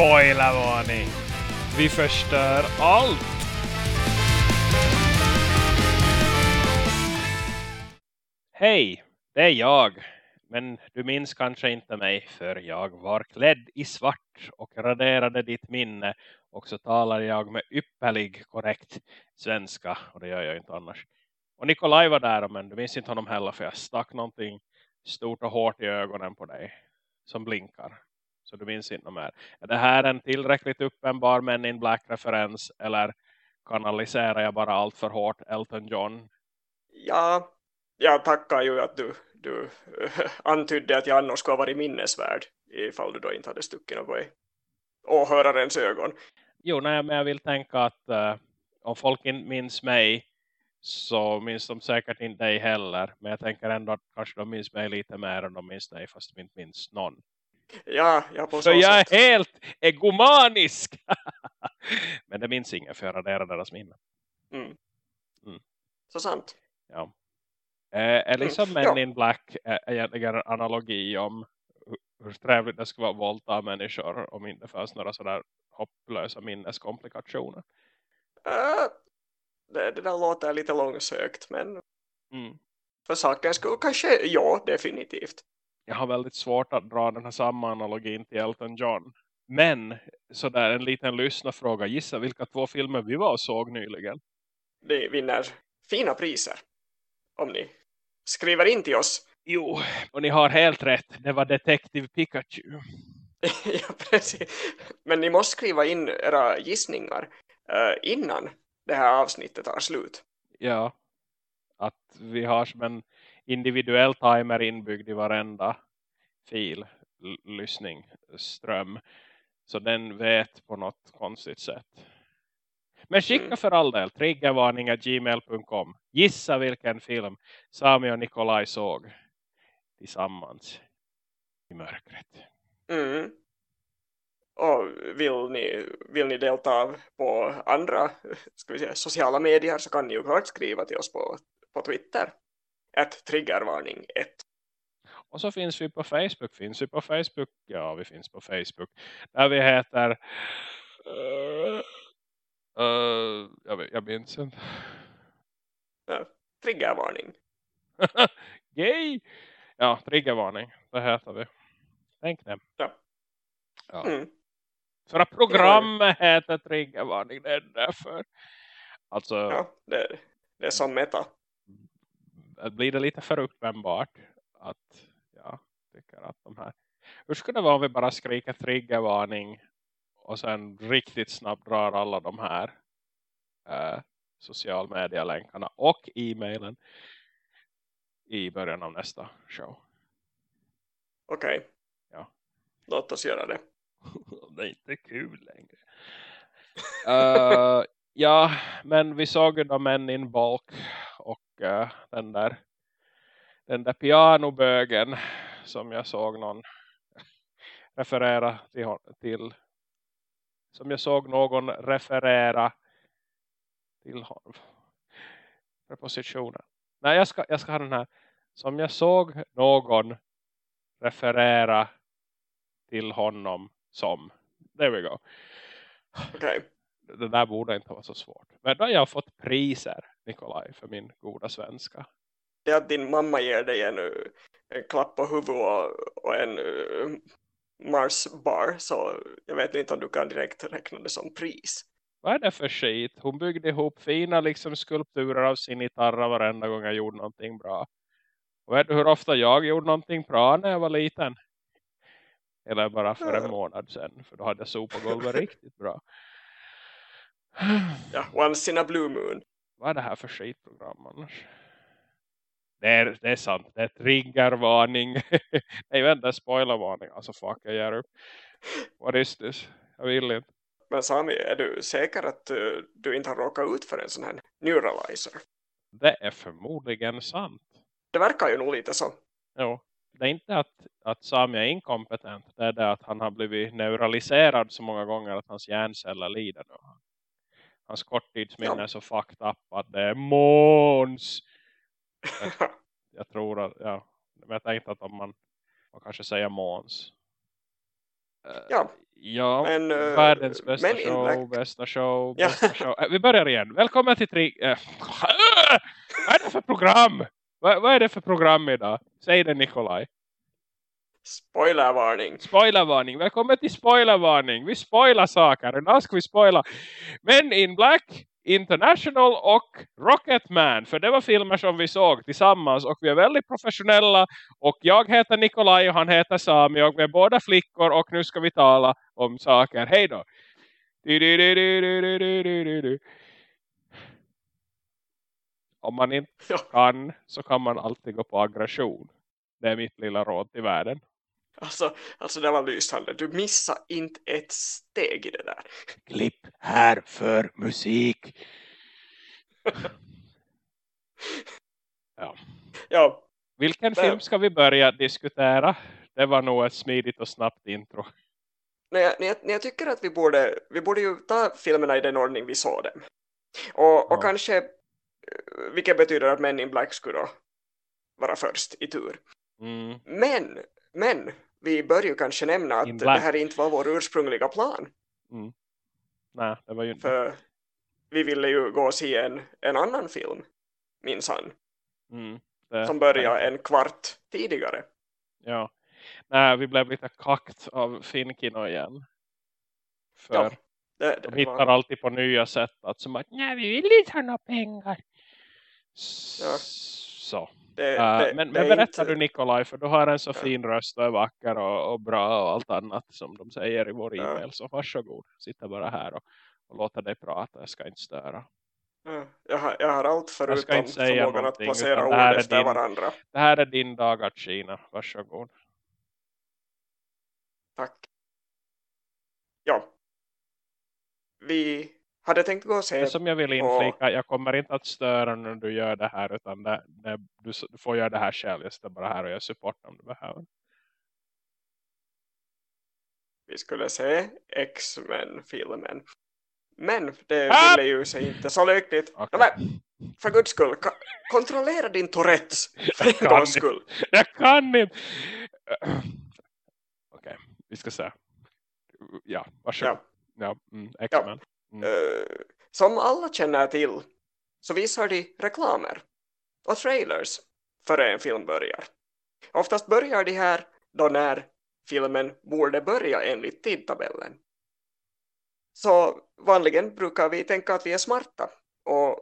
Spoilervarning! Vi förstör allt! Hej, det är jag. Men du minns kanske inte mig för jag var klädd i svart och raderade ditt minne. Och så talar jag med ypperlig korrekt svenska och det gör jag inte annars. Och Nikolaj var där men du minns inte honom heller för jag stack någonting stort och hårt i ögonen på dig som blinkar. Så du minns inte mer. Är det här en tillräckligt uppenbar Men in Black-referens eller kanaliserar jag bara allt för hårt Elton John? Ja, jag tackar ju att du, du antydde att jag annars skulle ha varit minnesvärd ifall du då inte hade stuckit något i åhörarens ögon. Jo, nej, men jag vill tänka att uh, om folk inte minns mig så minns de säkert inte dig heller. Men jag tänker ändå att kanske de minns mig lite mer än de minns dig fast de inte minns någon. Ja, ja på så, så jag sätt. är helt egomanisk! men det minns ingen för jag raderar deras minne. Mm. Mm. Så sant. Ja. Eh, är liksom Mm, Men ja. in Black eh, egentligen en analogi om hur- hur trevligt det skulle vara att våldta människor om inte fanns några sådär hopplösa minneskomplikationer. Äh, det, det där låter lite långsökt men Mm. för sakens skull kanske ja, definitivt. Jag har väldigt svårt att dra den här samma analogin till Elton John. Men sådär en liten lyssnarfråga. Gissa vilka två filmer vi var och såg nyligen. Ni vinner fina priser om ni skriver in till oss. Jo, och ni har helt rätt. Det var Detective Pikachu. ja, precis. Men ni måste skriva in era gissningar eh, innan det här avsnittet tar slut. Ja. Att vi har som en individuell timer inbyggd i varenda fil, lyssning, ström. Så den vet på något konstigt sätt. Men skicka Mm. för all del triggervarning.gmail.com Gissa vilken film Sami och Nikolaj såg tillsammans i mörkret. Mm. Och vill ni, vill ni delta på andra ska vi säga, sociala medier så kan ni ju klart skriva till oss på, på Twitter. Ett triggervarning 1. Och så finns vi på Facebook. Finns vi på Facebook? Ja, vi finns på Facebook. Där vi heter... Uh, uh, jag, jag minns inte. Ja, triggervarning. Gay! Ja, triggervarning. Det heter vi. Tänk det. Ja. Ja. Mm. För att programmet heter triggervarning. Det är därför. Alltså, Ja, det, det är som meta. Blir det lite för uppenbart att jag tycker att de här... Hur skulle det vara om vi bara skriker triggervarning och sen riktigt snabbt drar alla de här eh, social media-länkarna och e-mailen i början av nästa show. Okej. Ja. Låt oss göra det. det är inte kul längre. Eh, ja, men vi såg ju de män in bulk eh, den där den där pianobögen som jag såg någon referera till, till som jag såg någon referera till hon- prepositionen. Nej, jag ska, jag ska ha den här. Som jag såg någon referera till honom som. There we go. Okej. Det där borde inte vara så svårt. Men då har jag fått priser, Nikolaj, för min goda svenska. Det att din mamma ger dig en, eh, en klapp på huvudet och, och en uh, Mars bar så jag vet inte om du kan direkt räkna det som pris. Vad är det för skit? Hon byggde ihop fina liksom, skulpturer av sin gitarr varenda gång jag gjorde någonting bra. Och vet du hur ofta jag gjorde någonting bra när jag var liten? Eller bara för en månad sedan. För då hade jag sopat golvet riktigt bra. Ja, once in a blue moon. Vad är det här för skitprogram annars? Det är, det är sant. Det är triggervarning. Nej vänta, spoilervarning. Alltså fuck, jag ger upp. What is this? Jag vill inte. Men Sami, är du säker att eh, du inte har råkat ut för en sån här neuralizer? Det är förmodligen sant. Det verkar ju nog lite så. Jo. Det är inte att, att Sami är inkompetent. Det är det att han har blivit neuraliserad så många gånger att hans hjärnceller lider nu. Hans korttidsminne Ja. så fucked up att det är Måns. Jag tror att, ja. Men jag tänkte att om man, man kanske säger Måns. Eh, Ja, ja men, eh, världens bästa Men show, Black. bästa show, Ja. bästa show. Eh, Vi börjar igen. Välkommen till tri... eh, vad är det för program? Vad, vad är det för program idag? Säg det Nikolaj. Spoilervarning. Spoilervarning. Välkommen till spoilervarning. Vi spoilar saker. Nu ska vi spoila Men in Black, International och Rocketman. För det var filmer som vi såg tillsammans. Och vi är väldigt professionella. Och jag heter Nikolaj och han heter Sami. Och vi är båda flickor. Och nu ska vi tala om saker. Hej då. Om man inte kan så kan man alltid gå på aggression. Det är mitt lilla råd till världen. Alltså, alltså det var lysande. Du missar inte ett steg i det där. Klipp här för musik. Ja, Vilken Där. film ska vi börja diskutera? Det var nog ett smidigt och snabbt intro. nej, jag- nej, nej, jag tycker att vi borde, vi borde ju ta filmerna i den ordning vi såg dem. Och, och Ja. kanske, eh, vilket betyder att Men in Black skulle vara först i tur. Mm. Men, men, vi bör ju kanske nämna att det här inte var vår ursprungliga plan. Nej, det var ju inte. För vi ville ju gå och se en, en annan film, minns han, Mm. Det- som började en kvart tidigare. Ja. Nej, vi blev lite kakt av Finkino igen. För Ja, det, de det hittar var, alltid på nya sätt att som att nej, vi vill inte ha några pengar. Ja. Så. Det, Äh, det, men men berättar inte- du Nikolaj, för du har en så Ja. fin röst och är vacker och, och bra och allt annat som de säger i vår Ja. e-mail. Så varsågod, sitta bara här och, och låta dig prata, jag ska inte störa. Ja, jag, har, jag har allt ska förutom inte säga förmågan att placera ord det här är efter din- varandra. Det här är din dag att Kina, varsågod. Tack. Ja. Vi hade tänkt gå och se. Det som jag vill inflika, jag kommer inte att störa när du gör det här utan det, det, du, du får göra det här själv. Jag står bara här och jag support om du behöver. Vi skulle se X-Men-filmen. Men det Ah! ville ju sig inte så lyckligt. Ja, men, för guds skull, kontrollera din Tourettes. För en kan gångs skull. Jag kan inte! Okej, vi ska se. Ja, varsågod. Ja. Ja, mm, X-Men. Mm. Eh, som alla känner till så visar de reklamer och trailers före en film börjar. Oftast börjar de här då när filmen borde börja enligt tidtabellen. Så vanligen brukar vi tänka att vi är smarta och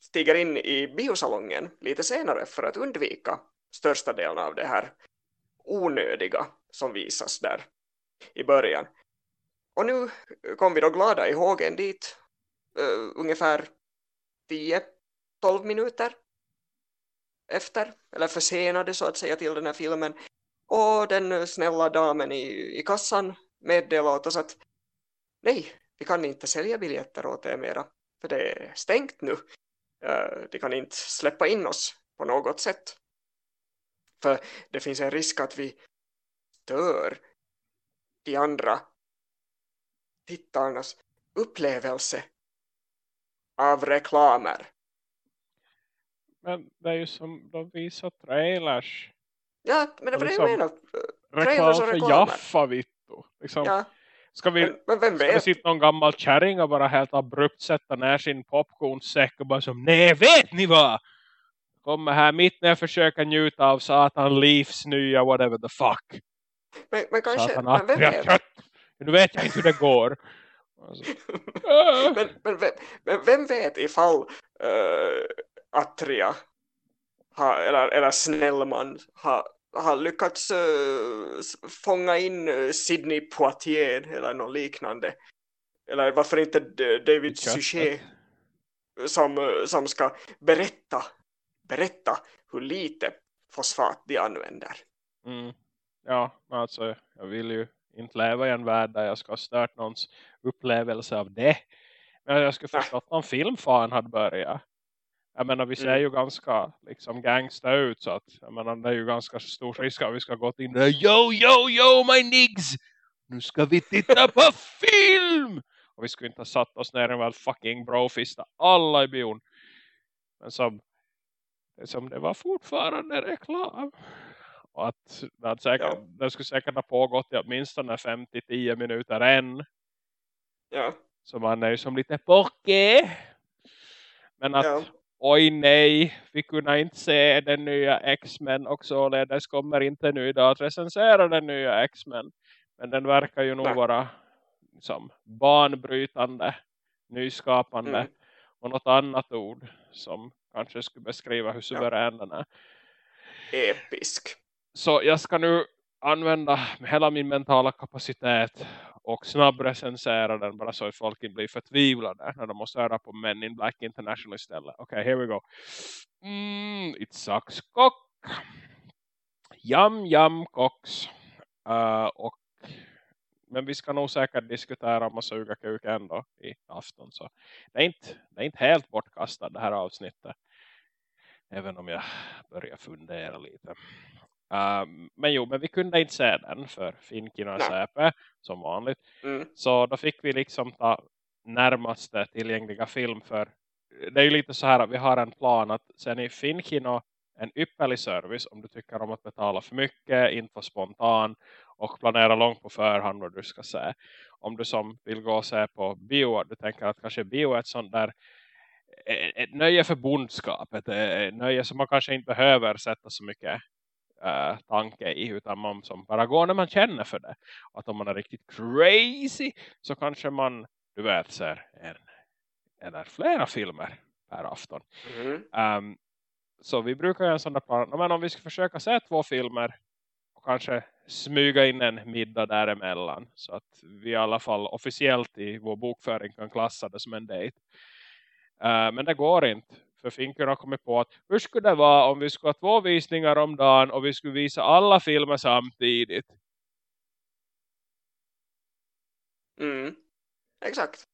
stiger in i biosalongen lite senare för att undvika största delen av det här onödiga som visas där i början. Och nu kom vi då glada ihåg en dit uh, ungefär 10-12 minuter efter, eller försenade så att säga till den här filmen. Och den snälla damen i, i kassan meddelade åt oss att nej, vi kan inte sälja biljetter åt er mera, för det är stängt nu. Uh, de kan inte släppa in oss på något sätt. För det finns en risk att vi stör de andra tittarnas upplevelse av reklamer. Men det är ju som de visar trailers. Ja, men det var det jag Liksom, menar. Reklam för. Jaffa, vittu. Liksom, Ja, ska vi, men, men ska vet? sitta någon gammal kärring och bara helt abrupt sätta ner sin popcornsäck och bara som, nej vet ni vad? Kommer här mitt när jag försöker njuta av Satan Leafs nya whatever the fuck. Men, men kanske, Satan men vem vet? Nu vet jag inte hur det går. Alltså, äh. men, men, vem, men vem vet ifall uh, Atria ha, eller, eller Snellman har, har lyckats uh, fånga in uh, Sidney Poitier eller något liknande. Eller varför inte David. Suchet som, som ska berätta, berätta hur lite fosfat de använder. Mm. Ja, alltså jag vill ju inte leva i en värld där jag ska ha stört någons upplevelse av det. Men jag skulle Nej. förstått om filmfan hade börjat. Jag menar vi ser Mm. ju ganska liksom gangsta ut så att jag menar det är ju ganska stor risk att vi ska gå in där. Yo, yo, yo my niggs! Nu ska vi titta på film! Och vi skulle inte ha satt oss ner och väl fucking brofista alla i bion. Men som, som det var fortfarande reklam. Att det, hade säkert, Ja. det skulle säkert ha pågått i åtminstone 5-10 minuter än. Ja. Så man är ju som lite poké. Men att Ja. oj nej, vi kunde inte se den nya X-Men och således kommer inte nu idag att recensera den nya X-Men. Men den verkar ju nog Nej. vara som banbrytande, nyskapande Mm. och något annat ord som kanske skulle beskriva hur suverän den är. Episk. Så jag ska nu använda hela min mentala kapacitet och snabbrecensera den bara så att folk inte blir förtvivlade när de måste höra på Men in Black International istället. Okej, okay, here we go. Mm, it sucks kock. Yum yum koks. Uh, eh, och, men vi ska nog säkert diskutera om att suga kuk ändå i afton. Så det är inte, det är inte helt bortkastat det här avsnittet. Även om jag börjar fundera lite. Um, men jo, men vi kunde inte se den för Finkina och. Säpe som vanligt. Mm. Så då fick vi liksom ta närmaste tillgängliga film för det är ju lite så här att vi har en plan att sen i Finkino en ypperlig service om du tycker om att betala för mycket, inte vara spontan och planera långt på förhand vad du ska se. Om du som vill gå och se på bio, du tänker att kanske bio är ett sånt där ett nöje för bondskap, ett, ett nöje som man kanske inte behöver sätta så mycket eh, tanke i utan man som bara går när man känner för det. Att om man är riktigt crazy så kanske man, du vet, ser en eller flera filmer per afton. Mm. Um, så vi brukar göra en sån där plan. Men om vi ska försöka se två filmer och kanske smyga in en middag däremellan. Så att vi i alla fall officiellt i vår bokföring kan klassa det som en dejt. Uh, men det går inte. För Finker har kommit på att hur skulle det vara om vi skulle ha två visningar om dagen och vi skulle visa alla filmer samtidigt. Mm. Exakt.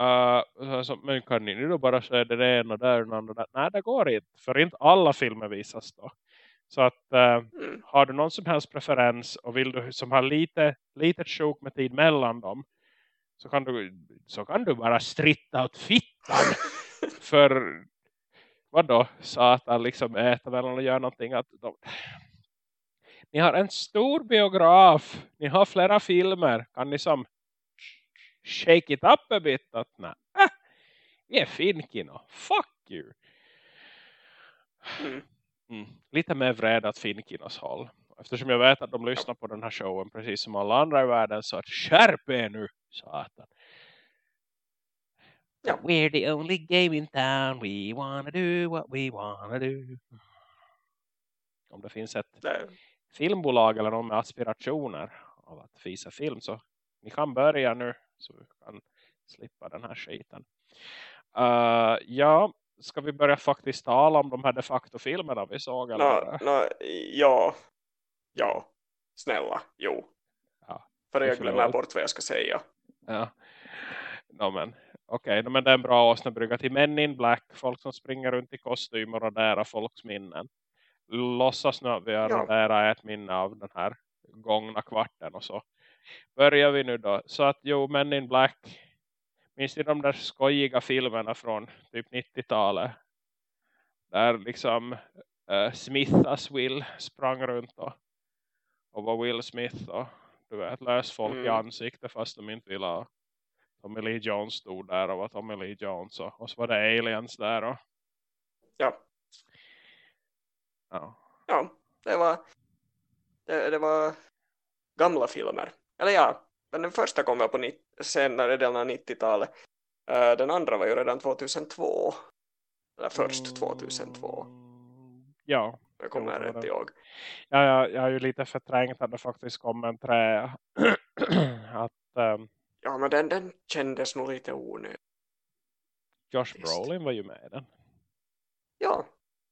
Uh, så, men kan ni då bara säga det ena där och det andra där? Nej, det går inte. För inte alla filmer visas då. Så att uh, Mm. har du någon som helst preferens och vill du som har lite litet sjok med tid mellan dem så kan du, så kan du bara stritta åt fittan för vadå? Satan liksom äta väl och göra någonting att de... ni har en stor biograf ni har flera filmer kan ni som shake it up a bit att nej, äh, vi är finkino, fuck you Mm. Mm. Lite mer vred att Finkinos håll. Eftersom jag vet att de lyssnar på den här showen precis som alla andra i världen så att skärp er nu, satan. Ja. We're the only game in town. We wanna do what we wanna do. Om det finns ett Det, filmbolag eller någon med aspirationer av att visa film så ni kan börja nu så vi kan slippa den här skiten. Uh, ja, ska vi börja faktiskt tala om de här de facto filmerna vi såg? Nå, nå, ja. Ja. Snälla. Jo. Ja, För jag glömmer bort vad jag ska säga. Ja. No, men okej, okay, men det är en bra åsnebrygga till Men in Black. Folk som springer runt i kostym och raderar folks minnen. Låtsas nu att vi har Ja. ett minne av den här gångna kvarten och så. Börjar vi nu då. Så att jo, Men in Black. Minns ni de där skojiga filmerna från typ 90-talet? Där liksom uh, Smith as Will sprang runt och, och var Will Smith och du vet, lös folk i Mm. ansiktet fast de inte ville ha. Tommy Lee Jones stod där och var Tommy Lee Jones och, och så var det aliens där och Ja. ja. Ja. Det var, det, det var gamla filmer. Eller ja. Men den första kom väl på senare delen av 90-talet. Eh, den andra var ju redan 2002. Eller först 2002. Mm, Ja, Jag kommer rätt det. ihåg. ja jag, jag är ju lite förträngt att det faktiskt kom en trä att um, Ja, men den, den kändes nog lite onödig. Josh. Brolin var ju med i den. Ja,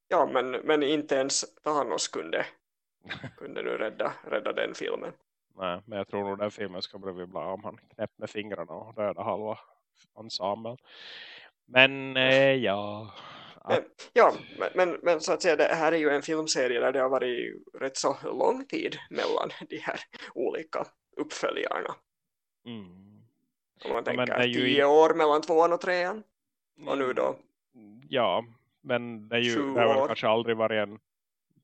ja men, men inte ens Thanos kunde, kunde nu rädda, rädda den filmen. Nej, men jag tror nog den filmen ska bli bra om han knäpp med fingrarna och döda halva ensemble. Men eh, ja. Men, ja, men, men, men så att säga, det här är ju en filmserie där det har varit rätt så lång tid mellan de här olika uppföljarna. Mm. Om man Ja, tänker är ju tio år mellan tvåan och trean. Och nu då? Ja, men det, är ju, det har kanske aldrig varit en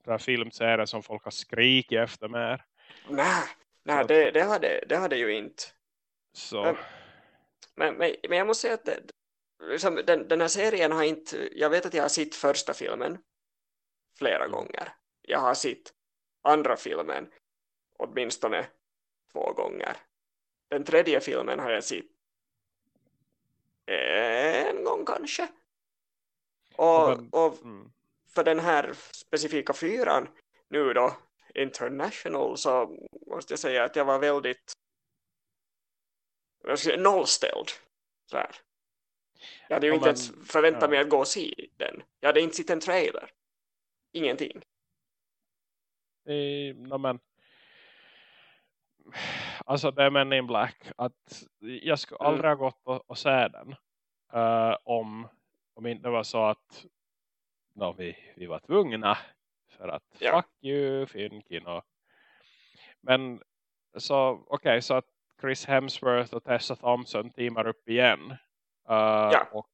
här filmserier som folk har skrikit efter mer. Nej, nej det, det, hade, det hade ju inte. Så. Men, men, men, men jag måste säga att det, liksom, den, den här serien har inte, jag vet att jag har sett första filmen flera Mm. gånger. Jag har sett andra filmen åtminstone två gånger. Den tredje filmen har jag sett en gång kanske. Och, och Mm. för den här specifika fyran nu då, International, så måste jag säga att jag var väldigt jag säga, nollställd. Så här. Jag hade ju inte ens förväntat ja. mig att gå och se den. Jag hade inte sett en trailer. Ingenting. I, no, men, alltså det är Men in Black att jag skulle Mm. aldrig ha gått och, och se den eh, om, om inte det var så att no, vi, vi var tvungna för att Ja. fuck you Finkino men så okej okay, så att Chris Hemsworth och Tessa Thompson teamar upp igen Eh, och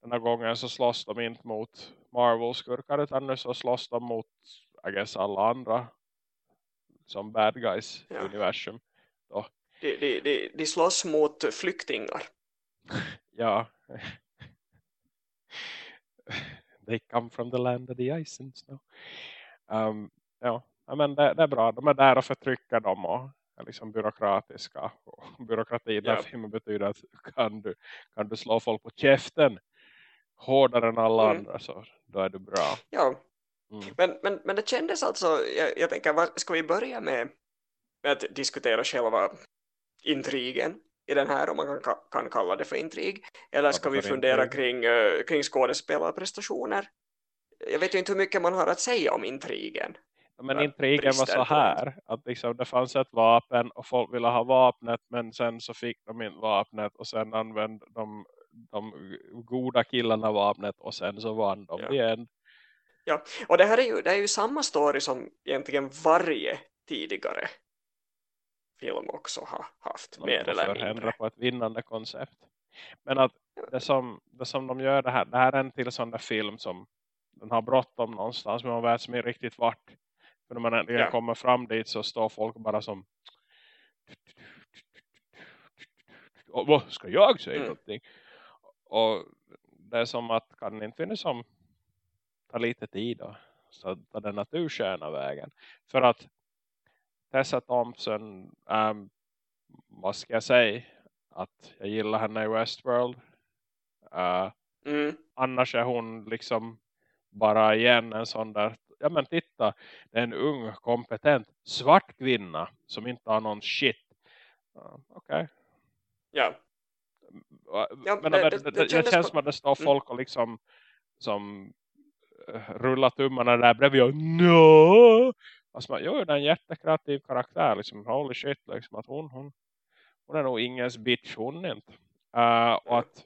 den här gången så slåss de inte mot Marvel-skurkar utan nu så slåss de mot I guess alla andra som bad guys Ja. universum. De, de, de, de slåss mot flyktingar. Ja. They come from the land of the ice and snow. Um, ja, men det, det är bra. De är där och förtrycker dem och är liksom byråkratiska. Och byråkrati Ja. filmen betyder att kan du, kan du slå folk på käften hårdare än alla Mm. andra så då är du bra. Ja, Mm. men, men, men det kändes alltså, jag, jag tänker, vad, ska vi börja med, med att diskutera själva intrigen i den här, om man kan, kan kalla det för intrig, eller ska vi fundera kring, uh, kring skådespelarprestationer? Jag vet ju inte hur mycket man har att säga om intrigen. Men intrigen var så här att liksom det fanns ett vapen och folk ville ha vapnet men sen så fick de inte vapnet och sen använde de de goda killarna vapnet och sen så vann de Ja. det igen. Och det här är ju, det är ju samma story som egentligen varje tidigare film också har haft, De mer eller mindre. på ett vinnande koncept. Men att det som, det som de gör det här, det här är en till sån där film som den har bråttom någonstans men man vet som är riktigt vart. För när man äntligen Ja. kommer fram dit så står folk bara som och vad ska jag säga Mm. någonting? Och det är som att kan det inte finnas som ta lite tid då så tar den natursköna vägen. För att Tessa Thompson um, vad ska jag säga att jag gillar henne i Westworld. Uh, Mm. annars är hon liksom bara igen en sån där ja men titta, det är en ung kompetent svart kvinna som inte har någon shit. Uh, Okej. Ja, Ja, Ja, men det- det, det- det, det känns som att det står Mm. folk och liksom som uh, rullar tummarna där bredvid och no! Alltså, man, är en jättekreativ karaktär liksom, holy shit liksom, att hon, hon, hon är nog ingens bitch hon inte. Uh, och att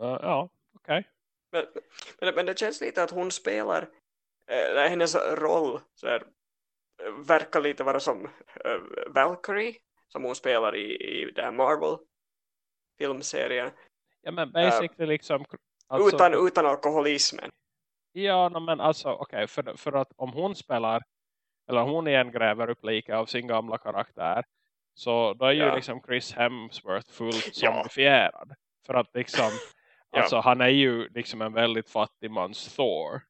uh, ja, okej. men, men, men det känns lite att hon spelar, äh, hennes roll så här, eh, verkar lite vara som äh, Valkyrie, som hon spelar i, i den här Marvel-filmserien, Ja men basically liksom alltså, utan, utan alkoholismen. Ja men alltså okej för, för att om hon spelar eller om hon igen gräver upp lika av sin gamla karaktär så då är ju Ja. liksom Chris Hemsworth fullt Ja. zombifierad. För att liksom Ja. alltså han är ju liksom en väldigt fattig mans Thor.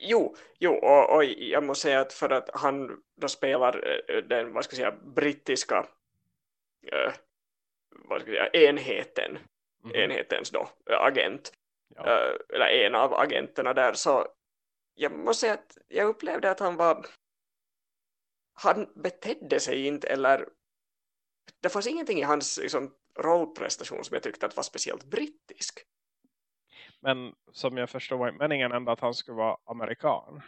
Jo, jo och, och jag måste säga att för att han då spelar äh, den, vad ska jag säga, brittiska äh, vad ska jag säga, enheten, Mhm. enhetens då, äh, agent, Ja. eller en av agenterna där, så jag måste säga att jag upplevde att han var han betedde sig inte eller det fanns ingenting i hans liksom, rollprestation som jag tyckte att var speciellt brittisk. Men som jag förstår meningen ändå att han skulle vara amerikan.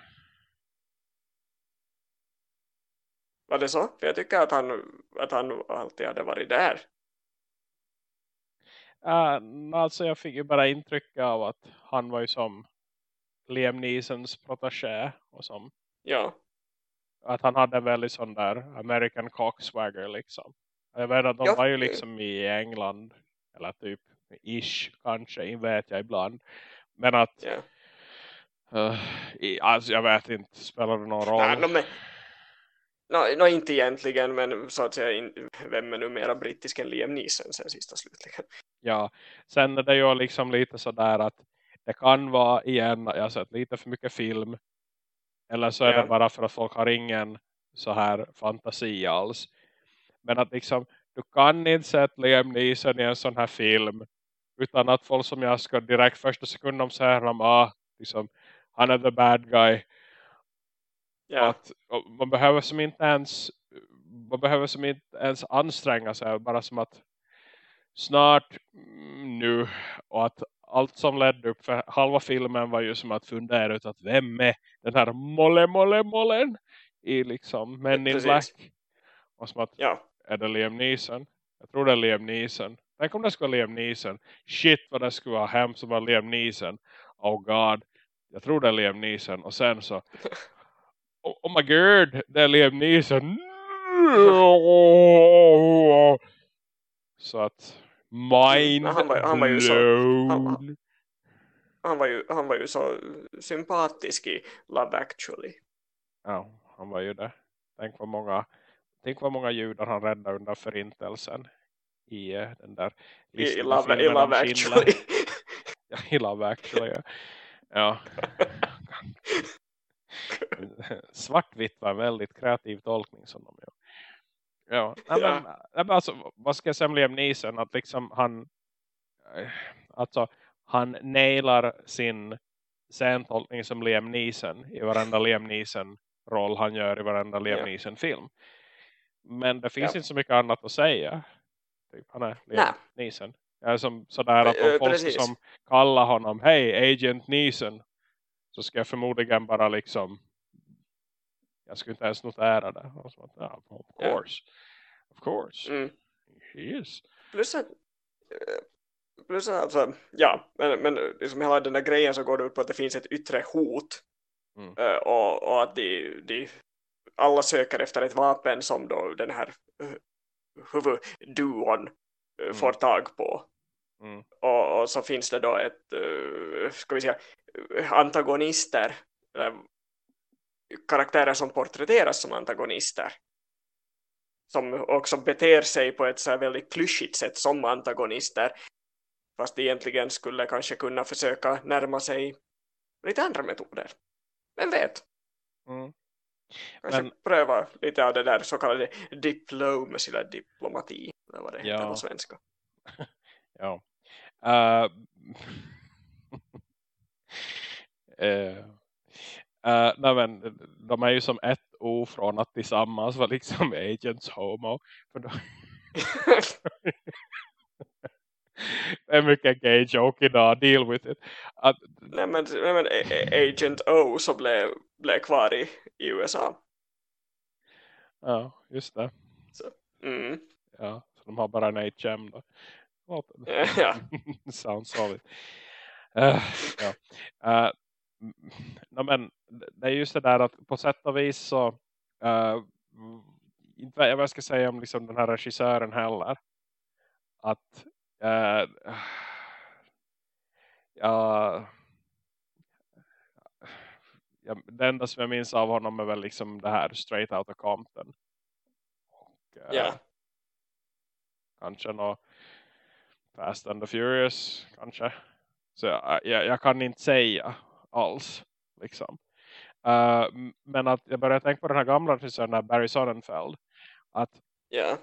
Var det så? För jag tycker att han, att han alltid hade varit där. Uh, alltså jag fick ju bara intryck av att han var ju som Liam Neesons protégé och som Ja, att han hade en väldigt sån där American cockswagger liksom. Jag vet att de Ja, var ju liksom i England eller typ ish kanske, vet jag ibland. Men att ja. Uh, i, alltså jag vet inte, spelar det någon roll? Nej, men, no, no, inte egentligen, men så att säga, in, vem är nu mera brittisk än Liam Neeson sen sista slutligen? Ja, sen är det ju liksom lite sådär att det kan vara igen, jag har sett lite för mycket film. Eller så är ja. det bara för att folk har ingen så här fantasi alls. Men att liksom, du kan inte sätta Liam Neeson i en sån här film utan att folk som jag ska direkt första sekunden säga att ah, liksom, han är the bad guy. Yeah. Att, man behöver som inte ens man behöver som inte ens anstränga sig bara som att snart mm, nu och att allt som ledde upp för halva filmen var ju som att fundera ut att vem är den här molle molle mollen i liksom Men in Black? Och som att ja. är det Liam Neeson? Jag tror det är Liam Neeson. Tänk om det skulle vara Liam Neeson. Shit vad det skulle vara hemskt som var Liam Neeson. Oh god. Jag tror det är Liam Neeson. Och sen så oh, oh my god det är Liam Neeson. Så att mind han var, han var ju så, han, han, var ju, han var ju så sympatisk i Love Actually. Ja, han var ju det. Tänk vad många, tänk vad många judar han räddade under förintelsen i uh, den där I, i Love, i love Actually. ja, i Love Actually, ja. ja. Svartvitt var en väldigt kreativ tolkning som de gör. Ja, ja. Men, alltså, vad ska jag säga om Liam Neeson? Att liksom han eh, alltså, han nailar sin scentolkning som Liam Neeson i varenda Liam Neeson roll han gör i varenda Liam ja. Neeson film. Men det finns ja. inte så mycket annat att säga. Typ, han är Liam Nej. Neeson. Jag är som sådär att om uh, folk som kallar honom Hej Agent Neeson så ska jag förmodligen bara liksom jag skulle inte ens notera det. Och så, ja, of course. Of course. Mm. He is. Plus att, eh, plus att alltså, ja, men, men liksom hela den där grejen så går det ut på att det finns ett yttre hot. Mm. Eh, och, och att de, de alla söker efter ett vapen som då den här uh, huvudduon mm. får tag på. Mm. Och, och, så finns det då ett ska vi säga antagonister karaktärer som porträtteras som antagonister som också beter sig på ett så väldigt klyschigt sätt som antagonister fast egentligen skulle kanske kunna försöka närma sig lite andra metoder. Vem vet? Mm. Kanske Men... pröva lite av det där så kallade diplomacy eller diplomati eller vad det ja. heter på svenska. ja. Uh... uh... Uh, nej men, de är ju som ett ord från att tillsammans vara liksom agents homo. För då... det är mycket gay joke idag, deal with it. Att... Nej, men, nej men Agent O så blev, blev kvar i, i USA. Ja, just det. Så, mm. Ja, så de har bara en HM då. Ja. Sounds solid. Uh, ja. Uh, no, men det är just det där att på sätt och vis så uh, inte vad jag ska säga om liksom den här regissören heller. Att uh, ja, ja, det enda som jag minns av honom är väl liksom det här Straight Outta Compton. Och uh, yeah. kanske något Fast and the Furious kanske. Så jag, jag, jag kan inte säga alls. Liksom. Uh, men att jag började tänka på den här gamla regissören Barry Sonnenfeld. Att yeah.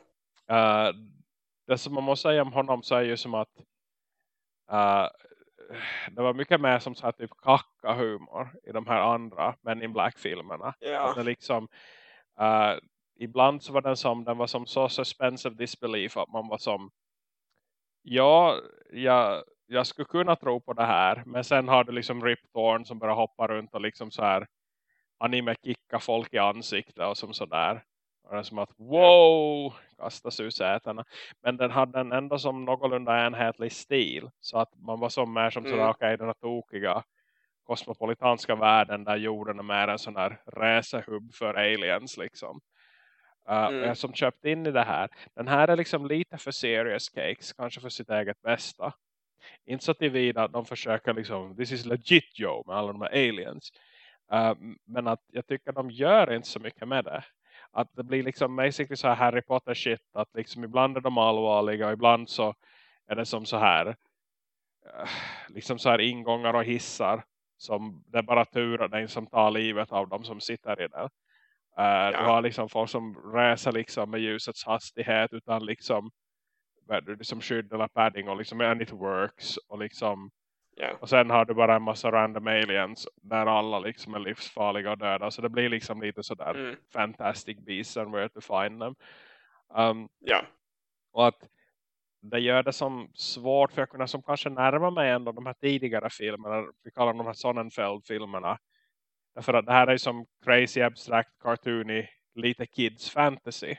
uh, det som man måste säga om honom så är ju som att uh, det var mycket mer som så här typ kacka humor i de här andra Men in Black-filmerna. Yeah. Liksom, uh, ibland så var den som den var som så suspensive disbelief att man var som ja, jag, jag skulle kunna tro på det här. Men sen har du liksom Rip Torn som bara hoppar runt och liksom så här anime kicka folk i ansiktet och som sådär. Och det är som att wow, kastas ur sätena. Men den hade en ändå som någorlunda enhetlig stil. Så att man var som mer som mm. sådär, okej okay, den här tokiga kosmopolitanska världen där jorden är mer en sån här resehubb för aliens liksom. Uh, mm. Som köpt in i det här. Den här är liksom lite för serious cakes. Kanske för sitt eget bästa. Inte så tillvida att de försöker liksom, this is legit Joe med alla de här aliens. Uh, men att jag tycker de gör inte så mycket med det. Att det blir liksom basically så här Harry Potter shit. Att liksom ibland är de allvarliga och ibland så är det som så här. Uh, liksom så här ingångar och hissar. Som det är bara tur att det som tar livet av dem som sitter i det. Uh, ja. Du har liksom folk som reser liksom med ljusets hastighet utan liksom liksom skydd eller padding och liksom and it works och liksom yeah. och sen har du bara en massa random aliens där alla liksom är livsfarliga och döda så det blir liksom lite sådär mm. fantastic beasts and where to find them um, yeah. och att det gör det som svårt för att kunna som kanske närma mig ändå de här tidigare filmerna vi kallar de här Sonnenfeld-filmerna därför att det här är som crazy abstract cartoony lite kids fantasy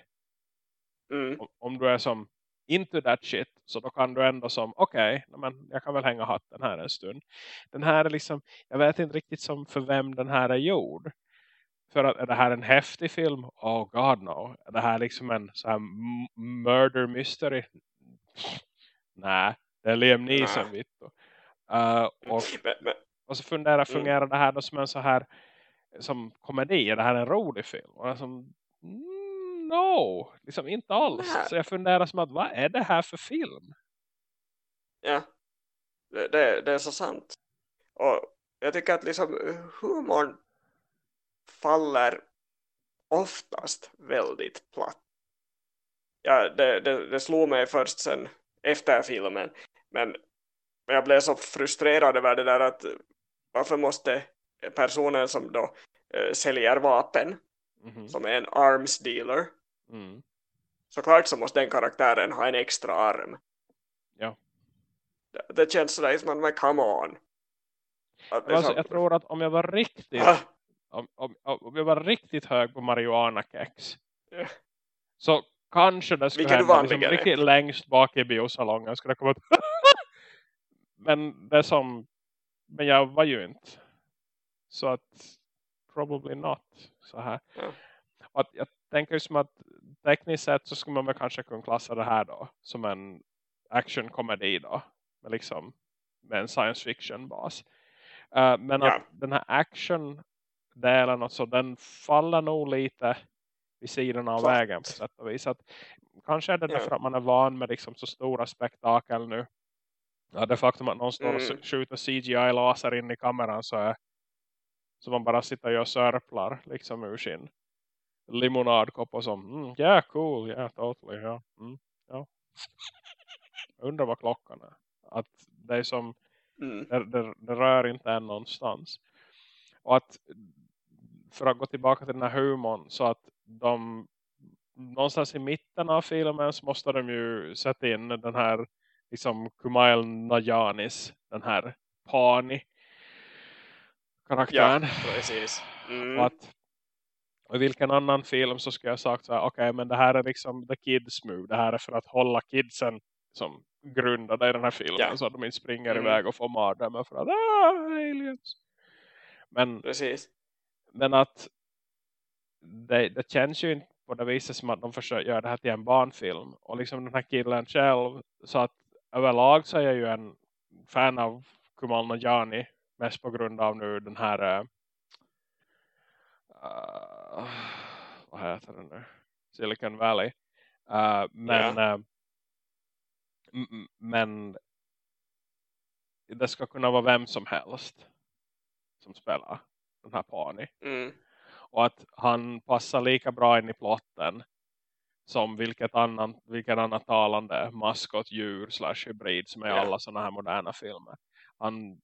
mm. om, om du är som into that shit så då kan du ändå som okej, okay, men jag kan väl hänga hatten här en stund. Den här är liksom, jag vet inte riktigt som för vem den här är gjord. För att är det här en häftig film? Oh god no. Är det här liksom en så här murder mystery? Nej, det är Liam Neeson vitt. Uh, och, och så funderar, mm. fungerar det här då som en så här som komedi? Är det här en rolig film? Och som, mm, no, liksom inte alls. Nej. Så jag funderar som att, vad är det här för film? Ja, det, det, det är så sant. Och jag tycker att liksom humorn faller oftast väldigt platt. Ja, det, det, det slog mig först sen efter filmen. Men jag blev så frustrerad över det där att varför måste personen som då äh, säljer vapen mm -hmm. som är en arms dealer. Mm. Såklart så måste den karaktären ha en extra arm. Ja. Det, det känns sådär som att man come on. Alltså, jag tror att om jag var riktigt ah. om, om, om, jag var riktigt hög på marijuana-kex yeah. så kanske det skulle hända liksom, riktigt längst bak i biosalongen skulle komma men det som men jag var ju inte så att probably not så här. Ja. Att jag tänker som att tekniskt sett så skulle man väl kanske kunna klassa det här då som en actionkomedi då. Med liksom med en science fiction bas. Uh, men ja. att den här action-delen och så den faller nog lite vid sidan av Klart. vägen på sätt och vis. Att, kanske är det ja. därför att man är van med liksom så stora spektakel nu. Ja, det faktum att någon står och mm. skjuter CGI-laser in i kameran så är så man bara sitter och gör sörplar liksom ur sin limonadkopp och som, mm, yeah cool, yeah totally, ja. Mm, ja. undrar vad klockan är. Att det är som, mm. det, det, det, rör inte än någonstans. Och att, för att gå tillbaka till den här humorn, så att de, någonstans i mitten av filmen så måste de ju sätta in den här, liksom Kumail Najanis, den här Pani karaktären. Ja, precis. Mm. Att och i vilken annan film så skulle jag sagt så här, okej okay, men det här är liksom the kids move. Det här är för att hålla kidsen som grundade i den här filmen ja. så att de inte springer mm. iväg och får mardrömmar för att ah, aliens. Men, Precis. men att det, det känns ju inte på det viset som att de försöker göra det här till en barnfilm. Och liksom den här killen själv så att överlag så är jag ju en fan av Kumal Najani mest på grund av nu den här uh, vad heter den nu? Silicon Valley. Uh, men yeah. uh, men det ska kunna vara vem som helst som spelar den här Pani. Mm. Och att han passar lika bra in i plotten som vilket annan, vilken annan talande maskot, djur slash hybrid som är yeah. alla sådana här moderna filmer. Han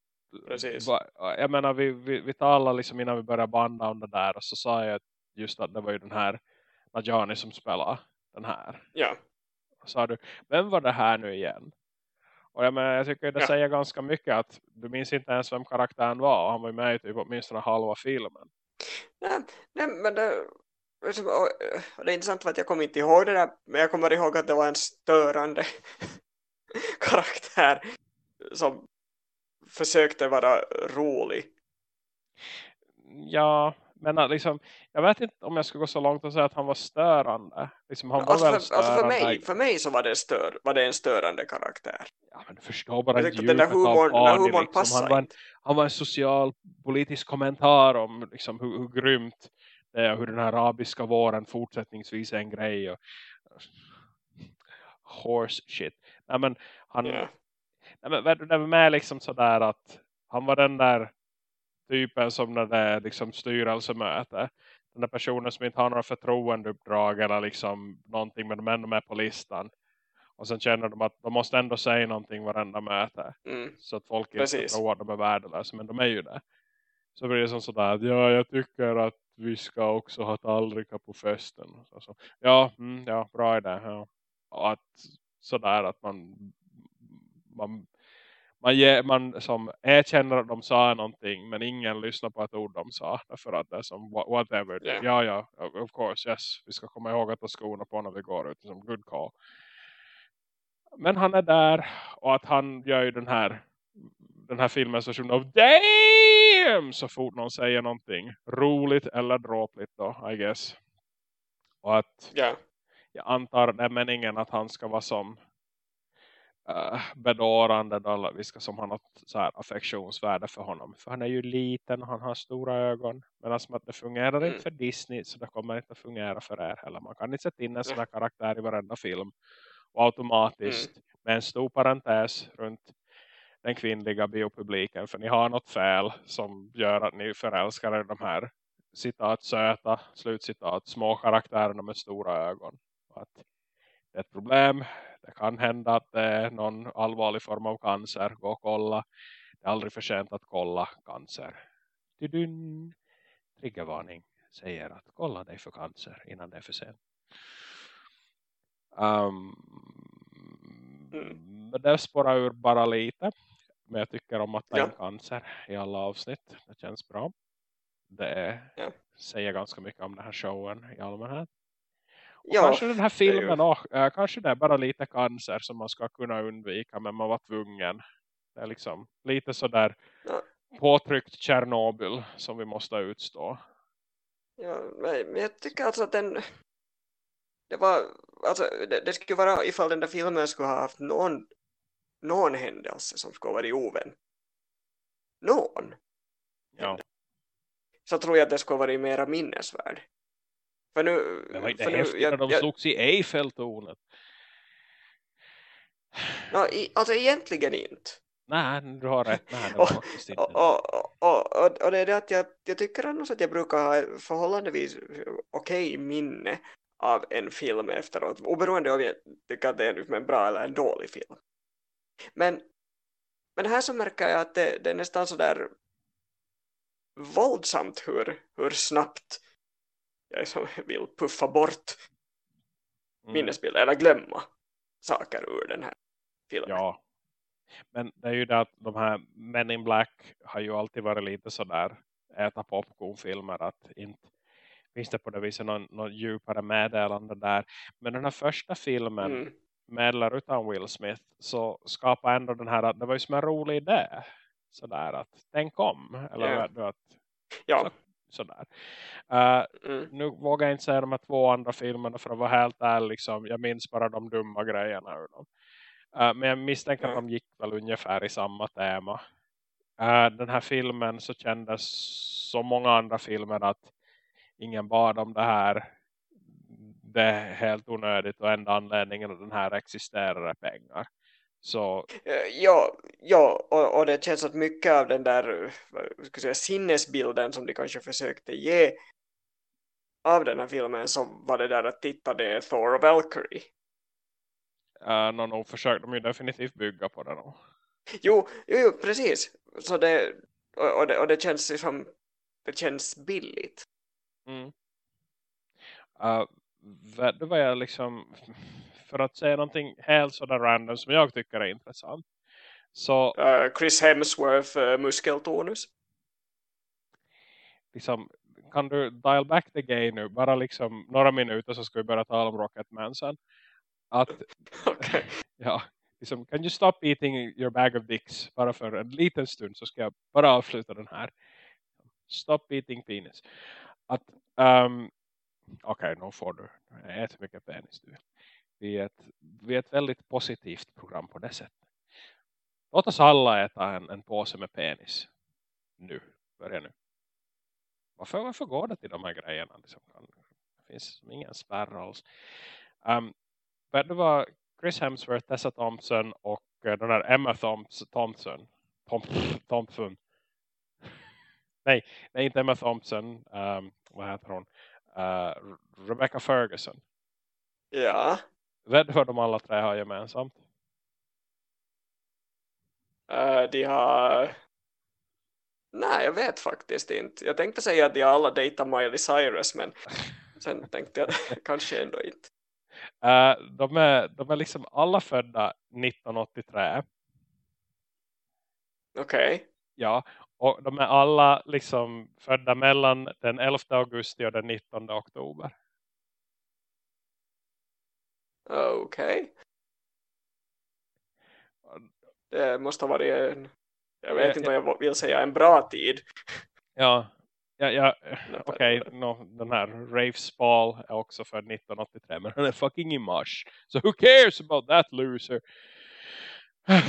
Precis. Jag menar, vi, vi, vi talade liksom innan vi började banda om det där. Och så sa jag just att det var ju den här Najani som spelade den här. Ja. Och sa du, vem var det här nu igen? Och jag, menar, jag tycker det ja. säger ganska mycket att du minns inte ens vem karaktären var. Han var ju med i typ åtminstone halva filmen. Nej, nej men det, det är intressant för att jag kommer inte ihåg det där. Men jag kommer ihåg att det var en störande karaktär som försökte vara rolig. Ja, men liksom, jag vet inte om jag skulle gå så långt och säga att han var störande. Liksom, han var alltså, väl för, alltså för, störande. mig, för mig så var det, stör, var det en störande karaktär. Ja, men du förstår bara djupet den där av humorn, den där Adi, humorn liksom. han, var en, han var en social politisk kommentar om liksom, hur, hur grymt det är hur den här arabiska våren fortsättningsvis är en grej och horse shit. Nej, men han, Ja. Nej, men, det var med liksom sådär att han var den där typen som när det är liksom styrelsemöte. Den där personen som inte har några förtroendeuppdrag eller liksom någonting men de är ändå med på listan. Och sen känner de att de måste ändå säga någonting varenda möte. Mm. Så att folk inte tror att de är värdelösa. Men de är ju det. Så blir det som sådär att ja, jag tycker att vi ska också ha tallrikar på festen. Så, så, ja, mm, ja, bra idé. Ja. Och att sådär att man man, man, ger, man som erkänner att de sa någonting men ingen lyssnar på ett ord de sa. Därför att det är som wha- whatever. Ja. Ja, ja, of course, yes. Vi ska komma ihåg att ha skorna på när vi går ut. Som good call. Men han är där och att han gör ju den här den här filmens version av Damn! Så fort någon säger någonting roligt eller dråpligt då, I guess. Och att Ja. jag antar det är meningen att han ska vara som uh, bedårande då, eller vi ska som ha något så här affektionsvärde för honom. För han är ju liten och han har stora ögon. Men som att det fungerar Mm. inte för Disney så det kommer inte att fungera för er heller. Man kan inte sätta in en sån här karaktär i varenda film. Och automatiskt med en stor parentes runt den kvinnliga biopubliken. För ni har något fel som gör att ni förälskar de här citat söta, slutcitat, små karaktärerna med stora ögon. Att ett problem. Det kan hända att det är någon allvarlig form av cancer. Gå och kolla. Det är aldrig för sent att kolla cancer. Tudun. Triggervarning säger att kolla dig för cancer innan det är för sent. Um, Mm. Det spårar ur bara lite. Men jag tycker om att ta Ja. in cancer i alla avsnitt. Det känns bra. Det är, Ja. säger ganska mycket om den här showen i allmänhet. Och Ja, kanske den här det filmen också, äh, kanske det är bara lite cancer som man ska kunna undvika men man var tvungen. Det är liksom lite sådär Ja. påtryckt Tjernobyl som vi måste utstå. Ja, men jag tycker alltså att den det var alltså det, det skulle vara ifall den där filmen skulle ha haft någon någon händelse som skulle ha varit ovän. Någon. Ja. Så tror jag att det skulle varit mera minnesvärd. För nu, Det var inte för nu häftigt när de jag, slogs i Eiffeltornet. no, i, alltså egentligen inte. Nej, du har rätt. Nej, Och-. Och, och, och, och, det är det att jag, jag tycker annars att jag brukar ha förhållandevis okej minne av en film efteråt. Oberoende om jag tycker att det är en bra eller en dålig film. Men, men här så märker jag att det, det är nästan så där våldsamt hur, hur snabbt jag som vill puffa bort Mm. minnesbilder eller glömma saker ur den här filmen. Ja. Men det är ju det att de här Men in Black har ju alltid varit lite sådär äta popcornfilmer att inte finns det på det viset någon, någon djupare meddelande där. Men den här första filmen Mm. med eller utan Will Smith så skapar ändå den här att det var ju som en rolig idé. Sådär att tänk om. Eller du att Ja. Sådär. Uh, Mm. nu vågar jag inte säga de här två andra filmerna för att vara helt ärlig. Liksom, jag minns bara de dumma grejerna ur dem. Uh, men jag misstänker Ja. att de gick väl ungefär i samma tema. Uh, den här filmen så kändes som många andra filmer att ingen bad om det här. Det är helt onödigt och enda anledningen att den här existerar är pengar. Så Eh, Ja, ja och, och det känns att mycket av den där eh, ska säga, sinnesbilden som de kanske försökte ge av den här filmen så var det där att titta det är Thor och Valkyrie. uh, någon nog försökte de ju definitivt bygga på det. Nog. Jo, jo, jo precis. Så det, och, och det, och det känns liksom det känns billigt. Mm. Uh, du vad jag liksom för att säga någonting helt sådär random som jag tycker är intressant så Eh, Chris Hemsworth uh, muskeltonus. liksom kan du dial back the gay nu bara liksom några minuter så ska vi börja tala om Rocketman sen att Okej. ja liksom can you stop eating your bag of dicks bara för en liten stund så ska jag bara avsluta den här Stop eating penis. Att, um, Okej, okay, nu får du. Ät hur mycket penis du vill. Vi är, ett, vi är ett väldigt positivt program på det sättet. Låt oss alla äta en, en påse med penis. Nu. Börja nu. Varför, varför går det till de här grejerna? Liksom, det finns ingen spärr alls. Um, det var Chris Hemsworth, Tessa Thompson och eh, den där Emma Thompson. Thompson. Thompson. nej, nej, inte Emma Thompson. Um, vad heter hon? Uh, Rebecca Ferguson. Ja. Vet du vad de alla tre har gemensamt? Uh, de har... Nej, jag vet faktiskt inte. Jag tänkte säga att de alla dejtar Miley Cyrus, men sen tänkte jag kanske ändå inte. Uh, de, är, de är liksom alla födda 1983. Okej. Okay. Ja, och de är alla liksom födda mellan den 11 augusti och den 19 oktober. Okej. Okay. Det måste ha varit en, jag vet ja, inte vad jag vill säga, en bra tid. Ja, ja, ja okej, okay, no, den här Rafe Spall är också för 1983, men han är fucking i mars. So who cares about that loser?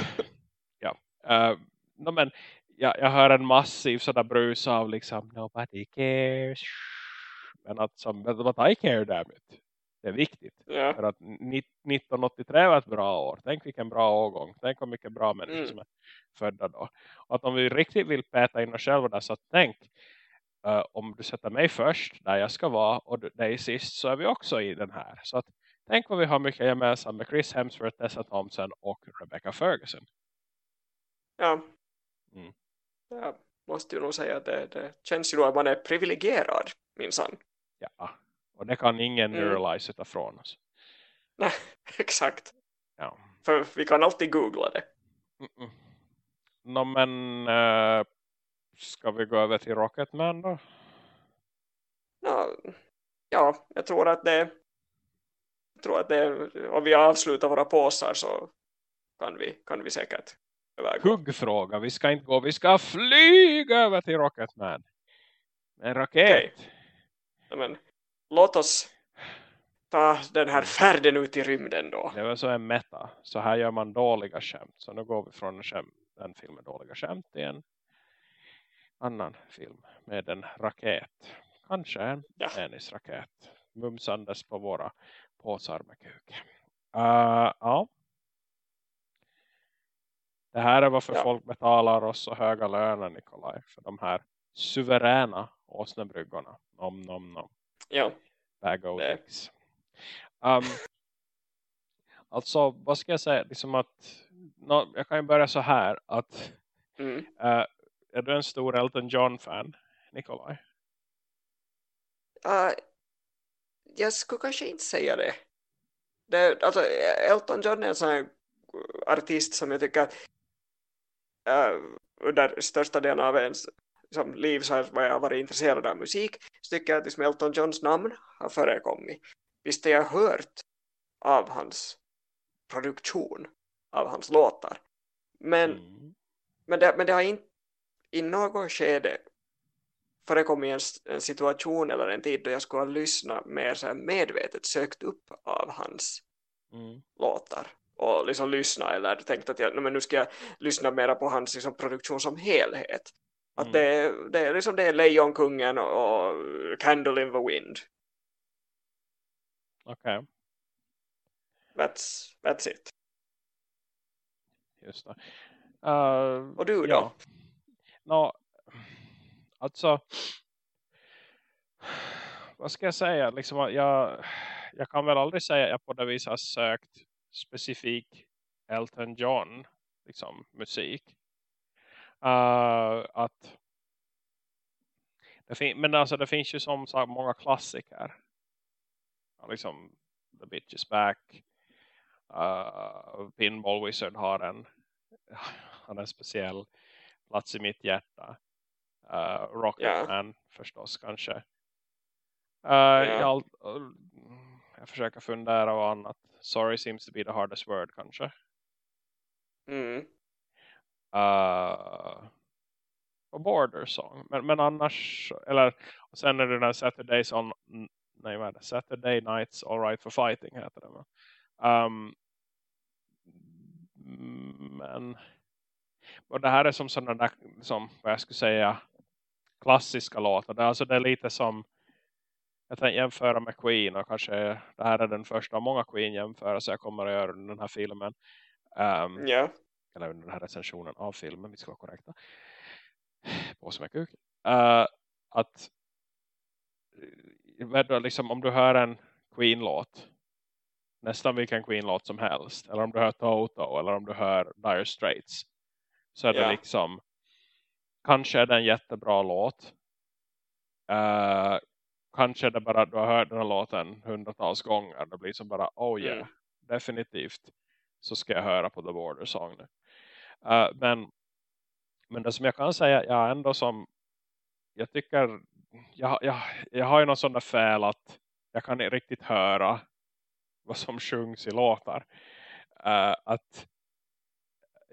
ja, uh, no, men jag, jag hör en massiv sådär brus av liksom, nobody cares. Men att, som, but I care damn it. Det är viktigt. Ja. För att 1983 var ett bra år. Tänk vilken bra årgång. Tänk hur mycket bra människor mm. som är födda då. Och att om vi riktigt vill päta in oss själva där så tänk. Uh, om du sätter mig först där jag ska vara och dig sist så är vi också i den här. Så att tänk vad vi har mycket gemensamt med Chris Hemsworth, Tessa Thompson och Rebecca Ferguson. Ja. Mm. Jag måste ju nog säga att det, det känns ju då att man är privilegierad minsann. Ja, och det kan ingen mm. neuralize ta från oss. Nej, exakt. Ja. För vi kan alltid googla det. Mm -mm. No, men uh, ska vi gå över till Rocketman då? No, ja, jag tror att det jag tror att det, om vi avslutar våra påsar så kan vi, kan vi säkert övergå. Huggfråga, vi ska inte gå, vi ska flyga över till Rocketman. En raket. Okay. Men, låt oss ta den här färden ut i rymden då. Det var så en meta. Så här gör man dåliga skämt. Så nu går vi från en, skämt, en film med dåliga skämt till en annan film med en raket. Kanske en ja. penisraket. Mumsandes på våra påsar med kuk. Uh, ja. Det här är varför ja. folk betalar oss så höga löner Nikolaj. För de här suveräna åsnebryggorna. Nom nom nom. Ja. Bag of dicks. Um, alltså, vad ska jag säga? Liksom att, no, jag kan ju börja så här. Att, mm. uh, är du en stor Elton John-fan, Nikolaj? Uh, jag skulle kanske inte säga det. det alltså, Elton John är en sån artist som jag tycker uh, under största delen av ens liksom, liv så har jag varit intresserad av musik så tycker jag att liksom Elton Johns namn har förekommit. Visst har jag hört av hans produktion av hans låtar. Men, mm. men, det, men det har inte i något skede förekommit en, en situation eller en tid då jag skulle ha lyssnat mer så medvetet sökt upp av hans mm. låtar och liksom lyssna eller tänkt att jag, men nu ska jag lyssna mera på hans liksom, produktion som helhet. Att mm. det, det, är liksom det är Lejonkungen och Candle in the Wind. Okej. Okay. That's, that's it. Just det. Uh, och du då? Ja. No, alltså vad ska jag säga? Liksom, jag, jag kan väl aldrig säga att jag på det viset har sökt specifik Elton John liksom, musik. Uh, att det men alltså det finns ju som sagt många klassiker. Liksom The Bitch is Back. Uh, Pinball Wizard har en, har en speciell plats i mitt hjärta. Uh, Rocketman yeah. förstås kanske. Uh, yeah. jag, jag försöker fundera vad annat. Sorry seems to be the hardest word kanske. Mm. Eh, uh, och Border Song. Men, men annars, eller och sen är det den här Saturdays on, nej vad är det? Saturday Nights All Right for Fighting heter det. Um, ehm, men och det här är som sådana där, som vad jag skulle säga klassiska låtar. Det, alltså det är lite som jag tänkte jämföra med Queen och kanske det här är den första av många Queen jämförelser jag kommer att göra under den här filmen. Ehm, um, yeah. Eller under den här recensionen av filmen, vi ska vara korrekta. På som är kuk. Uh, att liksom, om du hör en Queen-låt nästan vilken Queen-låt som helst. Eller om du hör Toto eller om du hör Dire Straits. Så är yeah. det liksom kanske är det en jättebra låt. Uh, kanske är det bara du har hört den här låten hundratals gånger. Det blir som bara, oh yeah, mm. definitivt så ska jag höra på The Border Song nu. Uh, men, men det som jag kan säga, jag ändå som jag tycker, jag, jag, jag har ju någon sån där fel att jag kan inte riktigt höra vad som sjungs i låtar. Uh, att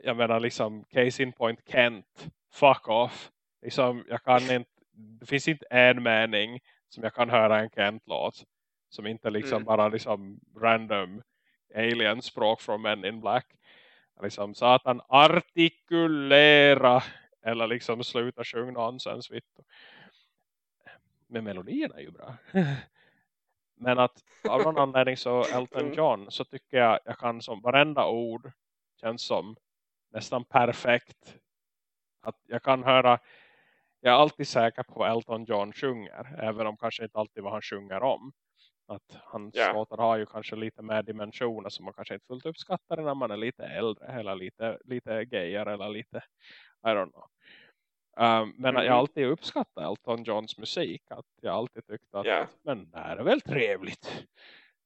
jag menar liksom case in point Kent, fuck off. Liksom, jag kan inte, det finns inte en mening som jag kan höra en Kent-låt som inte liksom mm. bara liksom random alien-språk från Men in Black. Liksom satan artikulera eller liksom sluta sjunga nonsens vitt. Men melodierna är ju bra. Men att av någon anledning så Elton mm. John så tycker jag jag kan som varenda ord känns som nästan perfekt. Att jag kan höra jag är alltid säker på vad Elton John sjunger. Även om kanske inte alltid vad han sjunger om. Att hans yeah. låtar har ju kanske lite mer dimensioner som man kanske inte fullt uppskattar när man är lite äldre. Eller lite, lite gayare eller lite, I don't know. Um, men mm jag alltid uppskattar Elton Johns musik. Att jag alltid tyckt att yeah. men det här är väl trevligt.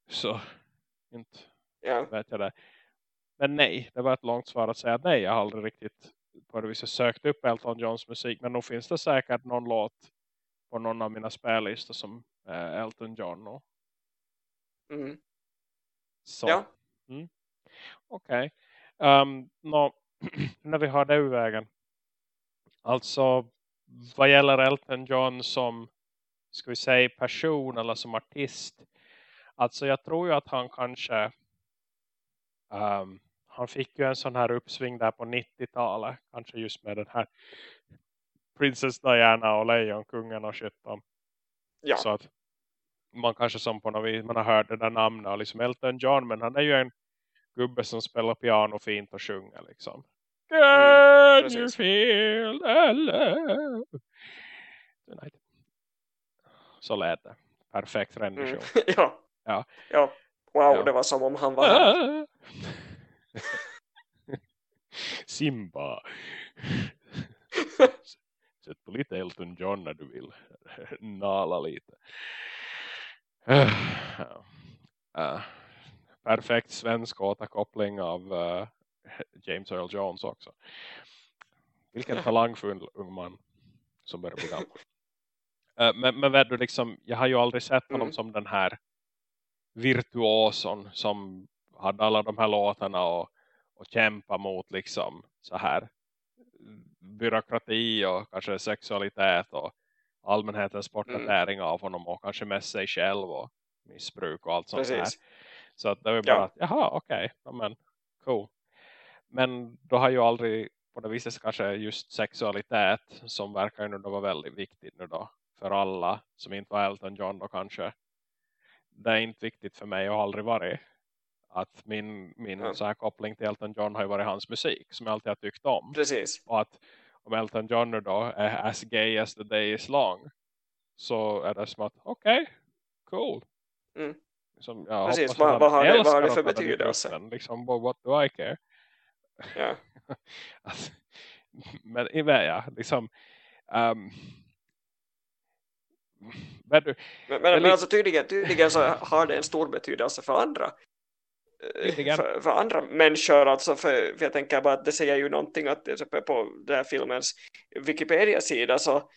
Så inte yeah. vet jag det. Men nej, det var ett långt svar att säga nej. Jag har aldrig riktigt på det viset sökt upp Elton Johns musik. Men nog finns det säkert någon låt på någon av mina spellistor som Elton John. Och... Mm. Så. Ja. Mm. Okej. Okay. Um, no, när vi har det i vägen. Alltså vad gäller Elton John som ska vi säga person eller som artist. Alltså jag tror ju att han kanske um, han fick ju en sån här uppsving där på 90-talet. Kanske just med den här Princess Diana och Lejonkungen och shit om. Ja. Så att man kanske som på något vis man har hört det där namnet liksom Elton John. Men han är ju en gubbe som spelar piano fint och sjunger liksom. Can mm, you feel love? Tonight. Så lät det. Perfekt rendition. Mm. ja. ja. Ja. Wow, ja. det var som om han var här. Simba. Sätt på lite Elton John när du vill nala lite. Uh, perfekt svensk återkoppling av uh, James Earl Jones också. Vilken talangfull ung man som börjar bli gammal. Men, men vet du liksom, jag har ju aldrig sett honom mm. som den här virtuoson som hade alla de här låtarna och, och kämpa mot liksom så här byråkrati och kanske sexualitet och allmänhetens porträttering mm. av honom och kanske med sig själv och missbruk och allt sånt Precis. här. Så att det var bara ja. att, jaha okej, okay, men cool. Men då har ju aldrig på det viset kanske just sexualitet som verkar ju då vara väldigt viktigt nu då för alla som inte var Elton John då kanske det är inte viktigt för mig och har aldrig varit att min, min ja. så här koppling till Elton John har ju varit hans musik som jag alltid har tyckt om. Precis. Och att om Elton John nu då är as gay as the day is long så är det som att okej, okay, cool. Mm. Som, jag Precis, vad, vad, har det, vad har det för betydelse? Liksom, what do I care? Ja. alltså, men ja, liksom um, men, men, men, men alltså tydligen, tydligen så har det en stor betydelse för andra för, för, andra människor alltså för, för jag tänker bara att det säger ju någonting att på den här filmens Wikipedia-sida så,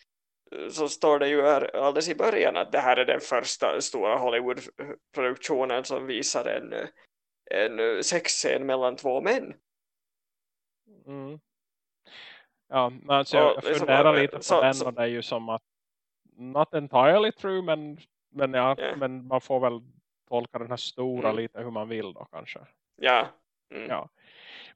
så står det ju här alldeles i början att det här är den första stora Hollywood-produktionen som visar en, en sexscen mellan två män. Mm. Ja, men alltså jag, Och jag funderar eh, lite på så- den och det är ju som att not entirely true men, men, ja, Ja. men man får väl tolka den här stora Mm. lite hur man vill då kanske. Ja. Mm. Ja.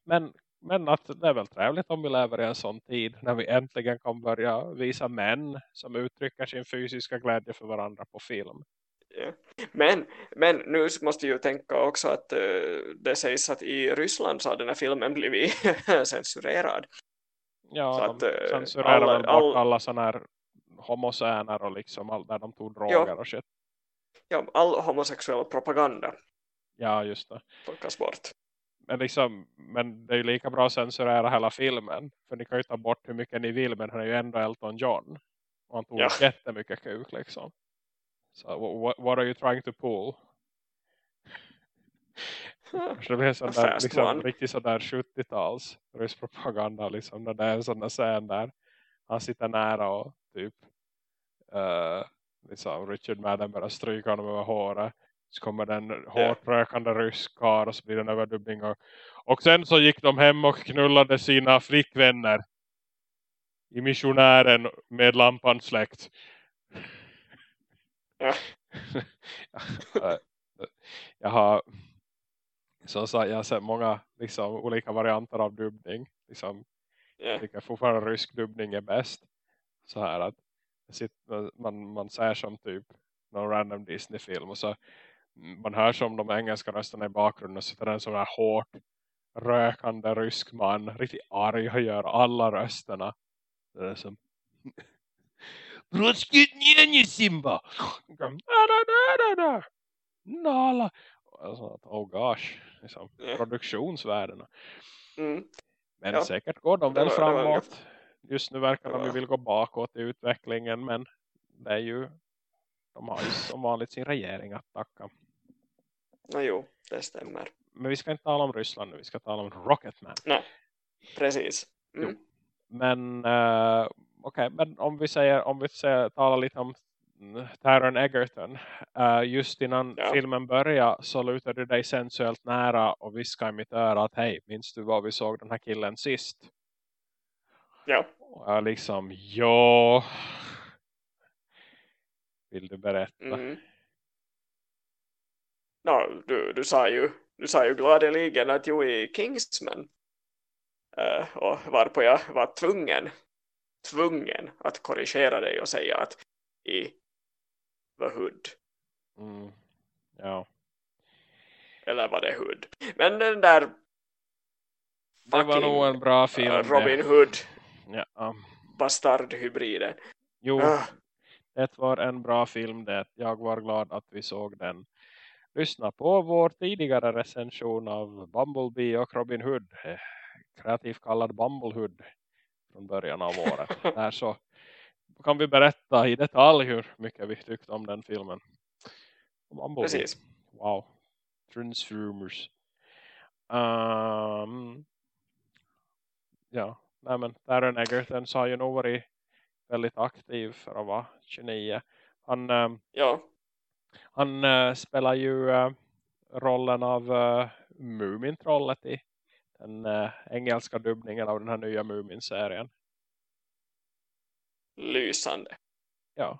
Men, men att det är väl trevligt om vi lever i en sån tid när vi äntligen kan börja visa män som uttrycker sin fysiska glädje för varandra på film. Ja. Men, men nu måste ju tänka också att eh, det sägs att i Ryssland så har den här filmen blivit censurerad. Ja, Så de att, eh, censurerar alla- väl bort all- alla sådana här homoscener och liksom allt där de tog droger och shit. Ja, all homosexuell propaganda Ja, just det. plockas bort. Men, liksom, men det är ju lika bra att censurera hela filmen. För ni kan ju ta bort hur mycket ni vill. Men han är ju ändå Elton John. Och han tog Ja. jättemycket kuk liksom. Så what, what are you trying to pull? Kanske det blir sån där, liksom, one. riktigt sådär 70-tals rysk-propaganda. Liksom, när det är en sån där scen där han sitter nära och typ uh, liksom Richard Madden börjar stryka honom över håret. Så kommer den hårt rökande rysk karl och så blir det en överdubbning. Och, och sen så gick de hem och knullade sina flickvänner i missionären med lampan släckt. Ja. Jag har som sagt, jag har sett många liksom, olika varianter av dubbning. Liksom, Ja. jag tycker fortfarande rysk dubbning är bäst. Så här att man, man ser som typ någon random Disney-film och så man hör som de engelska rösterna i bakgrunden och så sitter en sån här hårt rökande rysk man riktigt arg och gör alla rösterna. Det är som Simba! Da, da, da. Nala! Alltså, oh gosh. Liksom. Produktionsvärdena. Mm. Men Ja. säkert går de väl framåt. Just nu verkar de ju vilja gå bakåt i utvecklingen. Men det är ju de har ju som vanligt sin regering att tacka. No, jo, det stämmer. Men vi ska inte tala om Ryssland nu. Vi ska tala om Rocketman. Precis. Mm. Men uh, okej, men om vi säger om vi säger, talar lite om mm, Taron Egerton. eh, just innan Ja. filmen börjar så lutar du dig sensuellt nära och viskar i mitt öra att hej, minns du vad vi såg den här killen sist? Ja. Och jag liksom, ja. Vill du berätta? Mm. No, du, du, sa ju, du sa ju gladeligen att jo i Kingsman uh, och varpå jag var tvungen tvungen att korrigera dig och säga att i The Hood Mm. Ja. eller var det Hood men den där Det var nog en bra film. eh. Robin Hood Ja. bastardhybriden Jo, Ah, det var en bra film det. Jag var glad att vi såg den. Lyssna på vår tidigare recension av Bumblebee och Robin Hood. eh, Kreativt kallad Bumblehood från början av året. Där så kan vi berätta i detalj hur mycket vi tyckte om den filmen. Bumblebee. precis Wow. Transformers. Um, ja, nej men Taron Egerton så har ju nog varit väldigt aktiv för att vara 29. Han, ehm, ja han eh, spelar ju eh, rollen av uh, Mumintrollet i den engelska dubbningen av den här nya Mumin-serien. lysande Ja.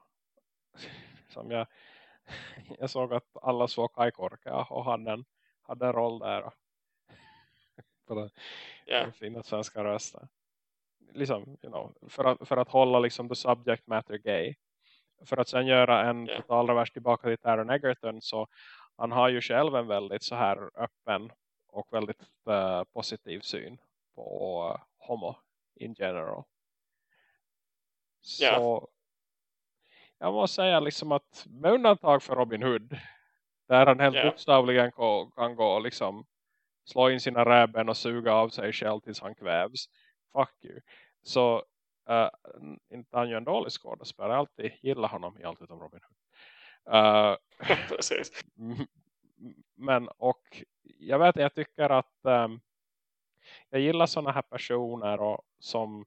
Som jag, jag såg att alla såg Kai Korka och hade en, hade en roll där. På den, ja den fina svenska rösten. Liksom, you know, för, att, för att hålla liksom the subject matter gay. För att sen göra en Ja. total revers tillbaka till Taron Egerton så han har ju själv en väldigt så här öppen och väldigt eh, positiv syn på eh, homo in general. Så Ja. jag måste säga liksom att med undantag för Robin Hood där han helt Ja. bokstavligen kan, gå och liksom slå in sina räben och suga av sig själv tills han kvävs. Fuck you. Så uh, inte han ju en dålig skådespelare. Jag alltid gillar honom i allt utom Robin Hood. Uh, precis men och jag vet jag tycker att ehm, jag gillar sådana här personer och, som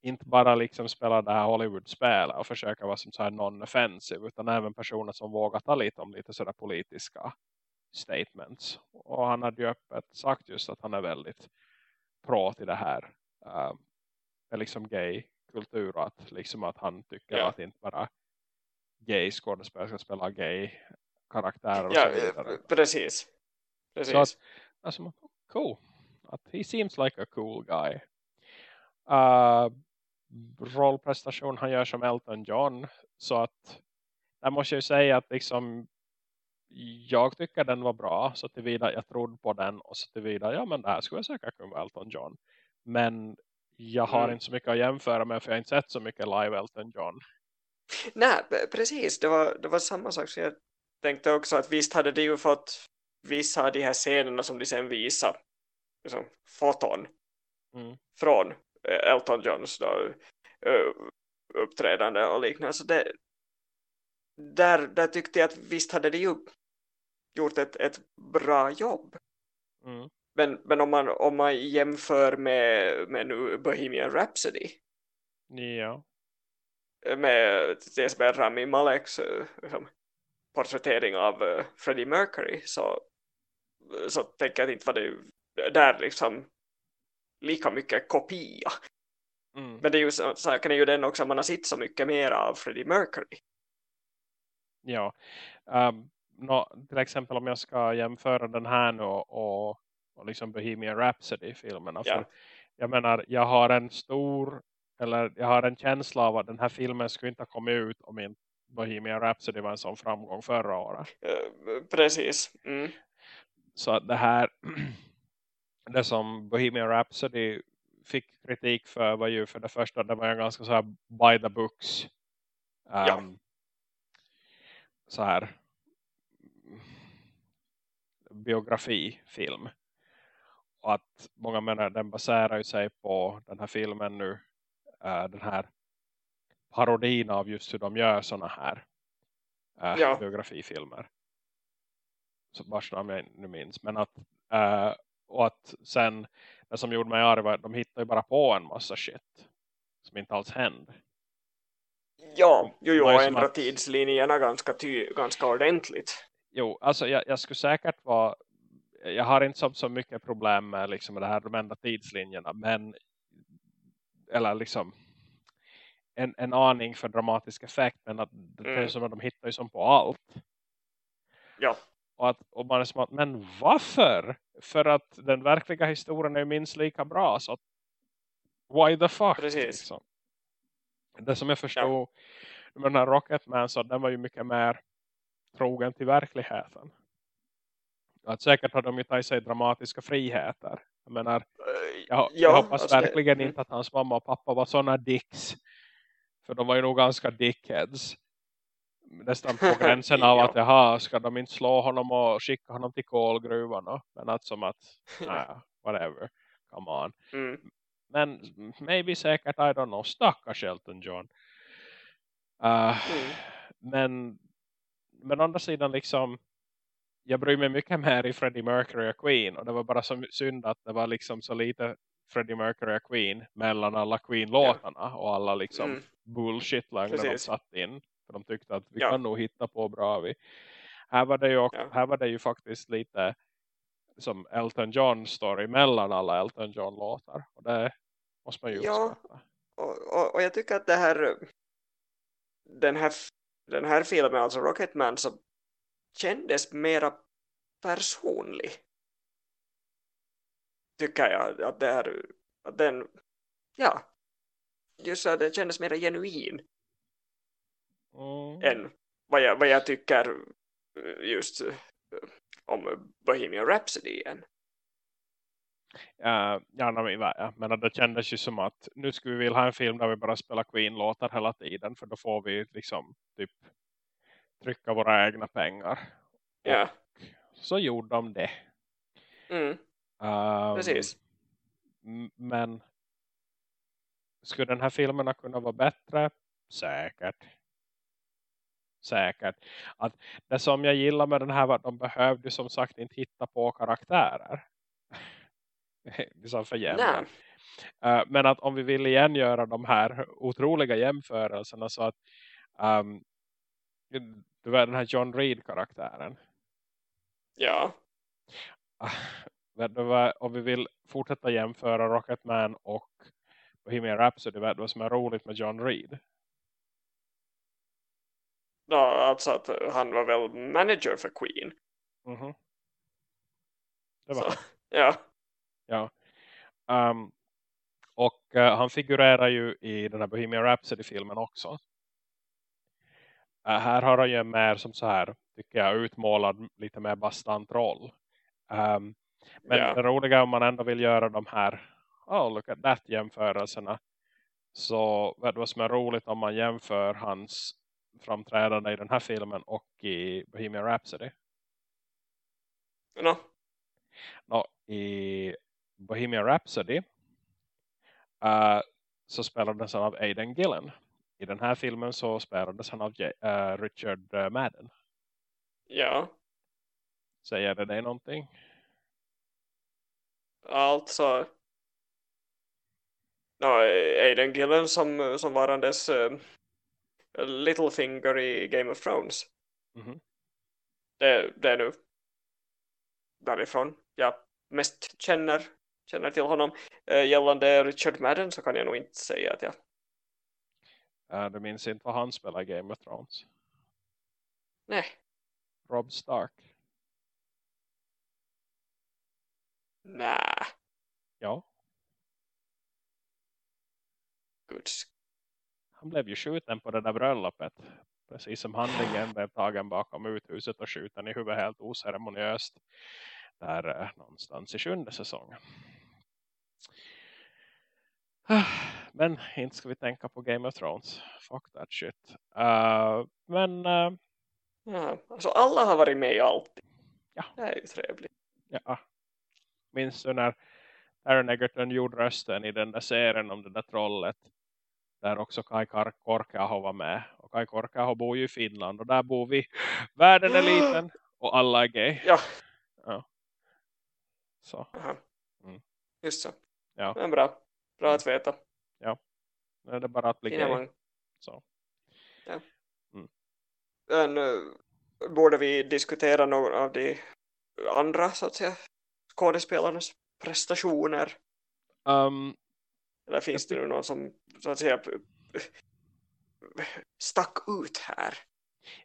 inte bara liksom spelar det här Hollywood-spelet och försöker vara som så här non-offensive utan även personer som vågar ta lite om lite sådär politiska statements. Och han hade ju öppet sagt just att han är väldigt pro till det här. Uh, är liksom gay kultur att, liksom att han tycker Ja. att inte bara gay skådespelare ska spela gay karaktärer och Ja, så vidare. eh, precis. Precis. Så att, alltså, cool. Att he seems like a cool guy. Uh, rollprestation han gör som Elton John. Så att där måste jag ju säga att liksom jag tycker den var bra. Så tillvida jag trodde på den. Och så tillvida, ja men det här skulle jag säkert kunna vara Elton John. Men jag har Mm. inte så mycket att jämföra med. För jag har inte sett så mycket live Elton John. Nej, precis. Det var, det var samma sak som jag tänkte också att visst hade de ju fått vissa av de här scenerna som de sen visade liksom, foton Mm. från eh, Elton Johns då, eh, uppträdande och liknande. Så det, där, där tyckte jag att visst hade de ju gjort ett, ett bra jobb. Mm. Men, men om, man, om man jämför med, med nu Bohemian Rhapsody Ja. med exempel Rami Maleks eh, liksom, porträttering av eh, Freddie Mercury så, så tänker jag inte var det där liksom lika mycket kopia. Mm. Men det är ju så, saken är ju den också man har sett så mycket mer av Freddie Mercury. Ja. Um, nå, till exempel om jag ska jämföra den här nu och, och, och liksom Bohemian Rhapsody-filmerna. Ja. För jag menar, jag har en stor, eller jag har en känsla av att den här filmen skulle inte ha kommit ut om inte Bohemian Rhapsody var en sån framgång förra året. Eh, precis. Mm. Så det här, det som Bohemian Rhapsody fick kritik för var ju för det första, det var en ganska så här by the books. Ja. Um, Så här biografifilm. Och att många menar den baserar sig på den här filmen nu. eh, den här parodin av just hur de gör såna här eh, Ja. biografifilmer. Så vars namn jag nu minns. Men att, eh, och att sen det som gjorde mig arg var att de hittade ju bara på en massa shit. Som inte alls hände. Ja, jo, jo, ändra att- tidslinjerna ganska, ty, ganska ordentligt. Jo, alltså jag, jag skulle säkert vara jag har inte så, så mycket problem med liksom det här de enda tidslinjerna men eller liksom en, en aning för dramatisk effekt men att det är Mm. som att de hittar ju som på allt Ja, och, att, och man är som att, men varför? För att den verkliga historien är ju minst lika bra så att, why the fuck? Precis. Liksom. Det som jag förstod med den här Rocketman så den var ju mycket mer trogen till verkligheten. Att säkert har de ju tagit sig dramatiska friheter. Jag menar, Eh, jag, ja, jag hoppas alltså det- verkligen mm. inte att hans mamma och pappa var sådana dicks. För de var ju nog ganska dickheads. Nästan på gränsen av Ja. att jaha, ska de inte slå honom och skicka honom till kolgruvan? Men att som att, nah, whatever, come on. Mm. Men maybe säkert, I don't know, stackars Elton John. Uh, Mm. Men men å andra sidan liksom jag bryr mig mycket mer i Freddie Mercury och Queen och det var bara så synd att det var liksom så lite Freddie Mercury och Queen mellan alla Queen-låtarna och alla liksom Mm. bullshit-lögner de satt in för de tyckte att vi Ja. kan nog hitta på bra vi. Här var det ju, också, Ja. här var det ju faktiskt lite som Elton John story mellan alla Elton John-låtar och det måste man ju Ja. uppskatta. Och, och, och jag tycker att det här den här, den här filmen, alltså Rocketman, så kändes mera personlig. Tycker jag att det här, att den, ja, just så att den kändes mera genuin Mm. än vad jag, vad jag tycker just om Bohemian Rhapsody igen. Uh, ja, nej, men, ja, men det kändes ju som att nu skulle vi vilja ha en film där vi bara spelar Queen-låtar hela tiden. För då får vi liksom typ trycka våra egna pengar. Ja, Så gjorde de det. mm, Um, precis. Men skulle den här filmen kunna vara bättre? Säkert. Säkert. Att det som jag gillar med den här var att de behövde som sagt inte hitta på karaktärer. liksom för jämna. Nej, Uh, men att om vi vill igen göra de här otroliga jämförelserna så att um, du vet den här John Reed-karaktären. ja, Uh, vet du vad, om vi vill fortsätta jämföra Rocketman och Bohemian Rhapsody vad som är roligt med John Reed? Ja, alltså att han var väl manager för Queen. Mm -hmm. Det var Så, ja. Ja. Um, och uh, han figurerar ju i den här Bohemian Rhapsody-filmen också. Uh, här har han ju en mer som så här, tycker jag, utmålad lite mer bastant roll. Um, men Ja. det roliga om man ändå vill göra de här oh look at that jämförelserna så vad som är roligt om man jämför hans framträdande i den här filmen och i Bohemian Rhapsody. No. Nå, I Bohemian Rhapsody uh, så spelades han av Aidan Gillen. I den här filmen så spelades han av J- uh, Richard uh, Madden. Ja. Säger det dig någonting? Alltså no, Aiden Gillen som, som varandes uh, Littlefinger i Game of Thrones. Mhm. Det, det är nu därifrån jag mest känner, känner till honom. Uh, gällande Richard Madden så kan jag nog inte säga att jag Uh, du minns inte vad han spelar i Game of Thrones? nej, Rob Stark. nej, Ja, guds han blev ju skjuten på det där bröllopet. Precis som handlingen blev tagen bakom uthuset och skjuten i huvudet helt oceremoniöst. Där eh, någonstans i sjunde säsongen. Men inte ska vi tänka på Game of Thrones. Fuck that shit. Uh, men uh, Ja, alltså alla har varit med i allt. Ja. Det är ju trevligt. ja. Minns du när Aaron Egerton gjorde rösten i den där serien om det där trollet. Där också Kai Korkeaho var med. Och Kai Korkeaho bor ju i Finland. Och där bor vi. Världen är liten. Och alla är gay. Ja, Så aha. Mm. just så. Ja. Men bra. Bra att veta. är det bara att bli Innan gay. man, Så. men, uh, borde vi diskutera någon av de andra så att säga skådespelarnas prestationer? Um, Eller finns det nu någon som så att säga stack ut här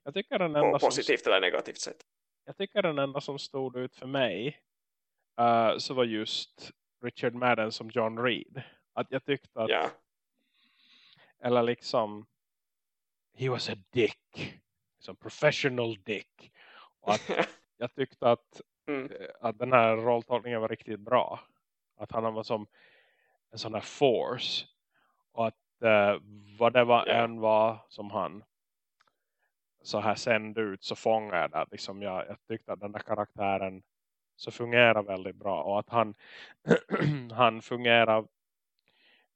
jag tycker den på enda som positivt eller negativt sätt? jag tycker den enda som stod ut för mig uh, så var just Richard Madden som John Reed. Att jag tyckte att, Ja, eller liksom he was a dick. Som professional dick. Och att jag tyckte att, mm. eh, att den här rolltolkningen var riktigt bra. Att han var som en sån här force. Och att uh, vad det var Ja. än var som han så här sände ut så fångade jag det. Liksom jag, jag tyckte att den där karaktären så fungerar väldigt bra. Och att han, han fungerar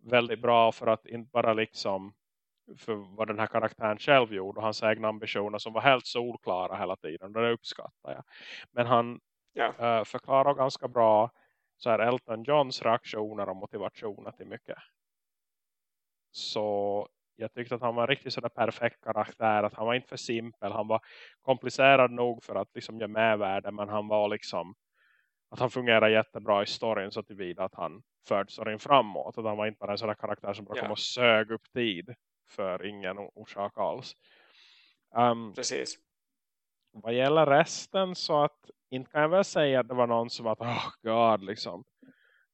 väldigt bra för att inte bara liksom för vad den här karaktären själv gjorde och hans egna ambitioner som var helt solklara hela tiden. Det uppskattar jag. Men han Ja. eh, förklarar ganska bra så här Elton Johns reaktioner och motivationer till mycket. Så jag tyckte att han var en riktigt sådär perfekt karaktär. Att han var inte för simpel. Han var komplicerad nog för att liksom göra medvärde. Men han var liksom att han fungerar jättebra i storyn så tillvida att han förde storyn framåt. Att han var inte bara en sån där karaktär som bara Ja. kom och sög upp tid för ingen orsak alls. Um, Precis. vad gäller resten så att inte kan jag väl säga att det var någon som att oh god liksom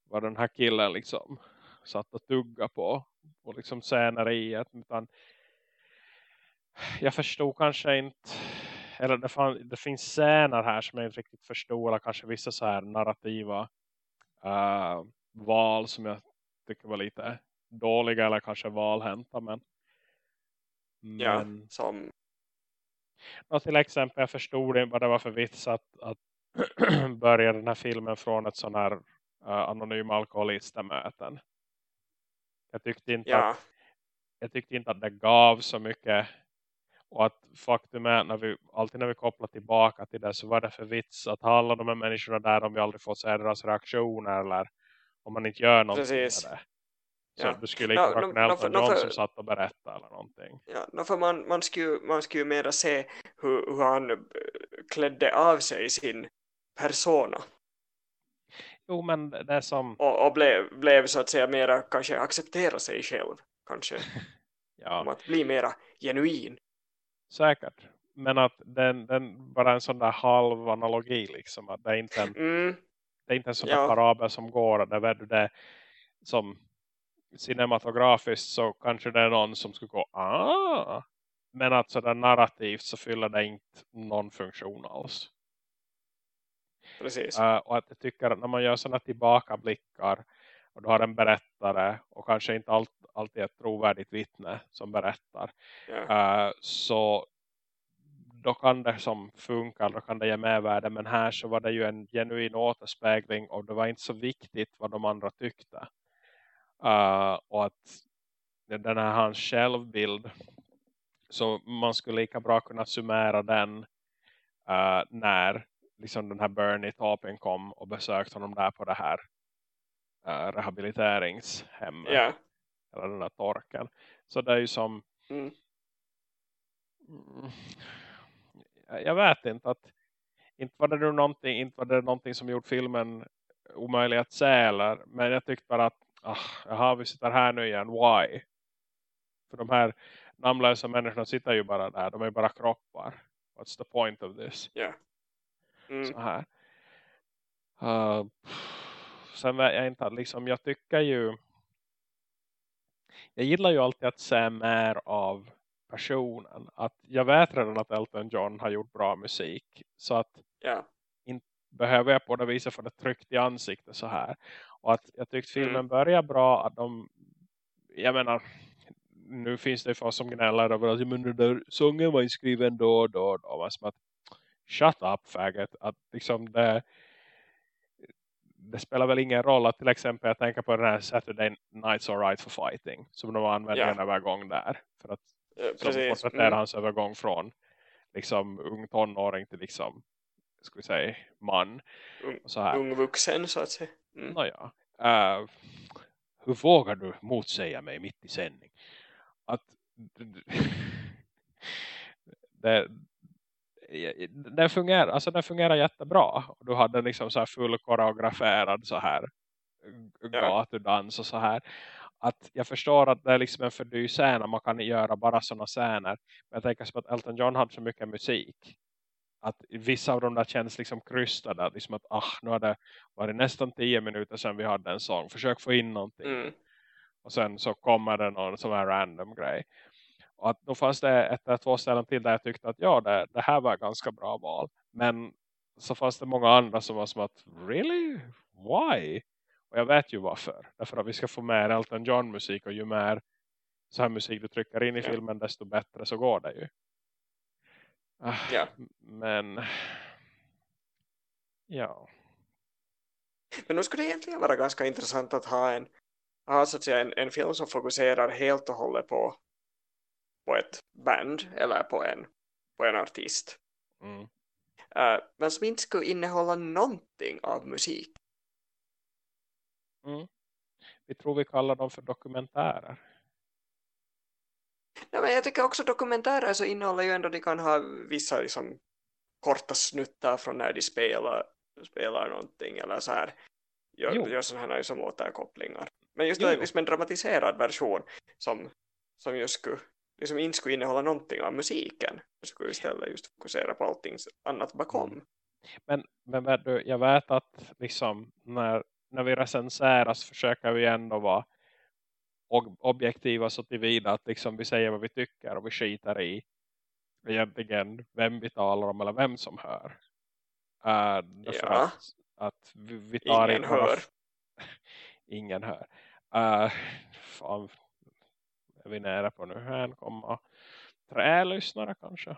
vad den här killen liksom satt och tugga på och liksom sceneriet utan jag förstod kanske inte eller det, fann, det finns scener här som jag inte riktigt förstod eller kanske vissa så här narrativa uh, val som jag tycker var lite dåliga eller kanske valhänta men Ja, men som Ja, till exempel, jag förstod inte vad det var för vits att, att börja den här filmen från ett sån här uh, anonym alkoholistamöten. Jag tyckte, inte att, ja, jag tyckte inte att det gav så mycket och att faktum är när vi, alltid när vi kopplar tillbaka till det så var det för vits att ha alla de här människorna där om vi aldrig får se deras reaktioner eller om man inte gör någonting Precis. med det. Så Ja. du skulle lika Nå, bra nå, kunna nå, Elton för- nå, John för- som satt och berätta eller någonting. ja nå, för man, man, skulle, man skulle mera se hur, hur han eh, klädde av sig sin persona. Jo, men det som... Och, och blev, blev så att säga mera kanske acceptera sig själv. Kanske. ja. Om att bli mera genuin. Säkert. Men att den, den bara en sån där halv analogi liksom. Att det är inte en, Mm, det är inte en sån Ja. där parabel som går. Där vet du det som cinematografiskt så kanske det är någon som skulle gå ah. Men att sådär narrativt så fyller det inte någon funktion alls. precis. Uh, och att jag tycker att när man gör sådana tillbakablickar och du har en berättare och kanske inte allt, alltid ett trovärdigt vittne som berättar. Ja. uh, så då kan det som funka, då kan det ge mervärde. Men här så var det ju en genuin återspegling och det var inte så viktigt vad de andra tyckte. Uh, och att den här hans självbild så man skulle lika bra kunna summera den uh, när liksom den här Bernie Taupin kom och besökte honom där på det här uh, rehabiliteringshemmet ja. eller den här torken. Så det är ju som Mm. Mm. jag vet inte att inte var det nu någonting, inte var det någonting som gjort filmen omöjlig att se eller, men jag tyckte bara att ah, jaha, vi sitter här nu igen, why? För de här namnlösa människorna sitter ju bara där, de är bara kroppar. What's the point of this? Ja. Mm. Så här. Uh, sen vet jag inte liksom, jag tycker ju jag gillar ju alltid att se mer av personen. Att jag vet redan att Elton John har gjort bra musik. Så att Ja. behöver jag på det viset få det tryckt i ansiktet så här. Och att jag tyckte filmen Mm. börjar bra. Att de, jag menar, nu finns det folk som gnäller över att men den där sången var inskriven då och då och då. Men som att, shut up faggot. Att liksom det, det spelar väl ingen roll att till exempel jag tänker på den här Saturday Nights Alright for Fighting. Som de använder Ja. en övergång där. För att Eh, som Precis. porträtterar Mm. hans övergång från liksom ung tonåring till liksom ska vi säga man och så här. Ung vuxen så att säga. Mm. Nåja. Uh, hur vågar du motsäga mig mitt i sändning? Att det, det fungerar alltså det fungerar jättebra. Och du hade liksom så här full koreograferad så här gatudans och så här. Att jag förstår att det är liksom en för dyr scen och man kan göra bara sådana scener. Men jag tänker som att Elton John hade så mycket musik. Att vissa av dem där känns liksom krystade. Liksom att ah, nu har det varit nästan tio minuter sedan vi hade en sång. Försök få in någonting. Mm. och sen så kommer det någon sån här random grej att då fanns det ett eller två ställen till där jag tyckte att ja det, det här var ganska bra val men så fanns det många andra som var som att really? Why? Och jag vet ju varför. Därför att vi ska få mer Elton John musik och ju mer så här musik du trycker in i filmen desto bättre så går det ju. Ah, Ja. Men ja. Men nu skulle det egentligen vara ganska intressant att ha en, ha, så att säga, en, en film som fokuserar helt och hållet på, på ett band eller på en, på en artist. Mm. Eh, men som inte skulle innehålla någonting av musik. Mm. Vi tror vi kallar dem för dokumentärer. Ja, men jag tycker också dokumentärer så innehåller ju ändå de kan ha vissa liksom, korta snuttar från när de spelar, spelar någonting eller så här gör, Jo. gör sådana här liksom återkopplingar. Men just Jo, det, liksom en dramatiserad version som, som just skulle, liksom inte skulle innehålla någonting av musiken. Jag skulle istället just fokusera på allting annat bakom. Mm. Men, men vet du, jag vet att liksom när, när vi recenseras försöker vi ändå vara ob- objektiva så tillvida att liksom vi säger vad vi tycker och vi skiter i egentligen vem vi talar om eller vem som hör. Uh, därför Ja. att, att vi, vi tar Ingen hör. Ingen hör. Uh, fan, är vi nära på nu? 1,3 lyssnare kanske.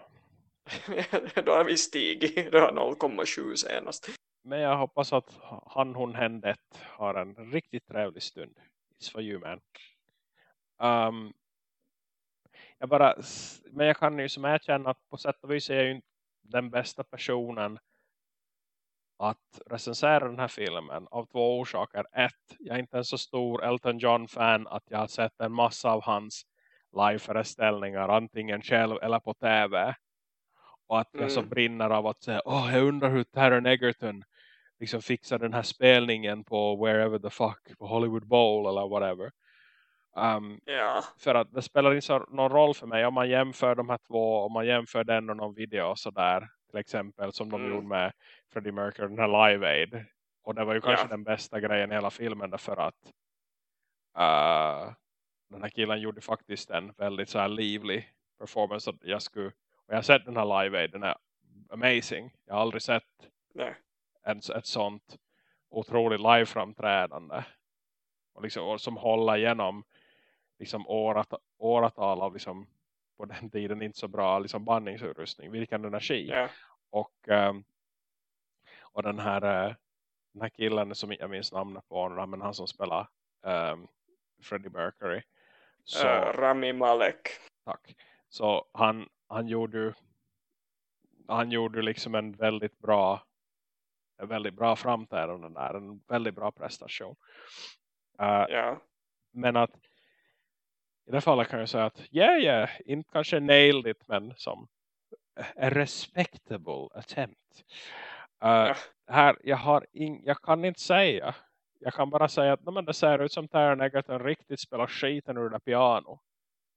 Då har vi stigit. Det var 0,7 senast. Men jag hoppas att han, hon, hen, det har en riktigt trevlig stund. It's for you man. Um, jag bara, men jag kan ju som erkänna att på sätt och vis är jag ju inte den bästa personen att recensera den här filmen av två orsaker. Ett, jag är inte en så stor Elton John-fan att jag har sett en massa av hans liveföreställningar antingen själv eller på tv. Och att jag så Mm. brinner av att säga, åh jag undrar hur Taron Egerton liksom fixa den här spelningen på wherever the fuck, på Hollywood Bowl eller whatever. Um, ja. För att det spelar inte någon roll för mig om man jämför de här två, om man jämför den och någon video och sådär. Till exempel som de mm. gjorde med Freddie Mercury, den här Live Aid. Och det var ju kanske ja. den bästa grejen i hela filmen därför att uh, den här killen gjorde faktiskt en väldigt så här livlig performance. Och jag, skulle, och jag har sett den här Live Aid, den är amazing. Jag har aldrig sett Nej. En, ett sånt otroligt live-framträdande. Och, liksom, och som håller igenom liksom årat, åratal av liksom, på den tiden inte så bra liksom bandningsutrustning. Vilken energi. Yeah. Och, um, och den här, uh, den här killen som jag minns namnet på men han som spelar um, Freddie Mercury. Så, uh, Rami Malek. Tack. Så han, han gjorde han gjorde liksom en väldigt bra en väldigt bra framträdande där. En väldigt bra prestation. Uh, ja. Men att i det fallet kan jag säga att yeah, yeah, inte kanske nailed it men som a respectable attempt. Uh, ja. Här, jag, har in, jag kan inte säga. Jag kan bara säga att men det ser ut som Taron Egerton riktigt spelar skiten ur det piano.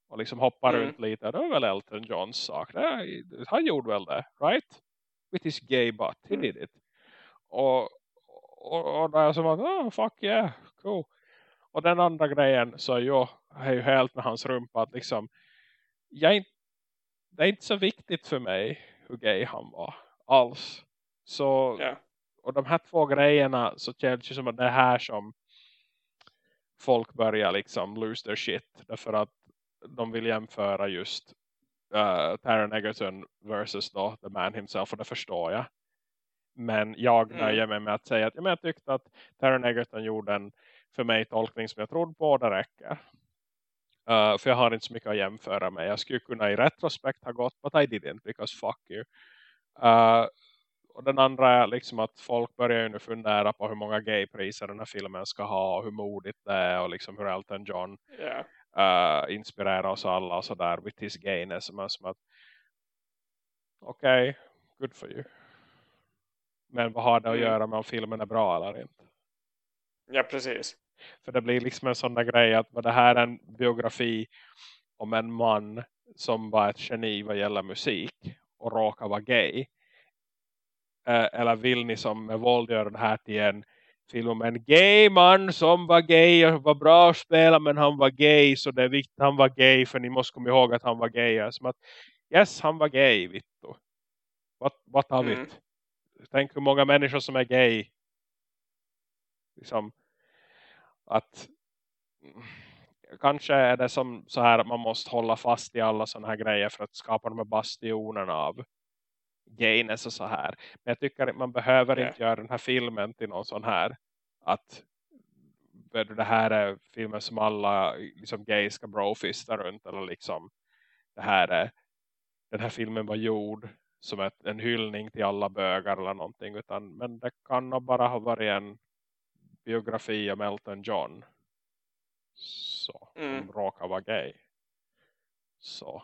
Och liksom hoppar mm. runt lite. Det var väl Elton Johns sak. Det, han gjorde väl det, right? With his gay butt. He mm. did it. Och, och, och där som att, oh, fuck yeah, cool. Och den andra grejen så är ju, är ju helt med hans rumpa att liksom, jag är inte, det är inte så viktigt för mig hur gay han var alls. Så, yeah. och de här två grejerna så känns det som att det är här som folk börjar liksom lose their shit. Därför att de vill jämföra just uh, Taron Egerton versus då The Man himself och det förstår jag. Men jag mm. nöjer mig med att säga att ja, men jag tyckte att Taron Egerton gjorde en för mig tolkning som jag trodde på det räcker. Uh, för jag har inte så mycket att jämföra med. Jag skulle kunna i retrospekt ha gått but I didn't because fuck you. Uh, och den andra är liksom att folk börjar ju nu fundera på hur många gaypriser den här filmen ska ha och hur modigt det är och liksom hur Elton John yeah. uh, inspirerar oss alla och sådär with his gayness som är som att okej, okay, good for you. Men vad har det att mm. göra med om filmen är bra eller inte? Ja, precis. För det blir liksom en sån där grej att det här är en biografi om en man som var ett geni vad gäller musik och råkar vara gay. Eh, eller vill ni som med våld göra det här till en film om en gay man som var gay och var bra att spela men han var gay så det är viktigt han var gay för ni måste komma ihåg att han var gay. Som att, yes, han var gay, Vittu. What, what of mm. it? Tänk hur många människor som är gay. Liksom, att kanske är det som så här att man måste hålla fast i alla sådana här grejer för att skapa de här bastionerna av gayness och så här. Men jag tycker att man behöver yeah. inte göra den här filmen till någon sån här att det här är filmer som alla liksom gay ska brofista runt eller liksom det här är den här filmen var gjord som ett, en hyllning till alla bögar eller någonting utan men det kan nog bara ha varit en biografi om Elton John så, mm. som råkar vara gay så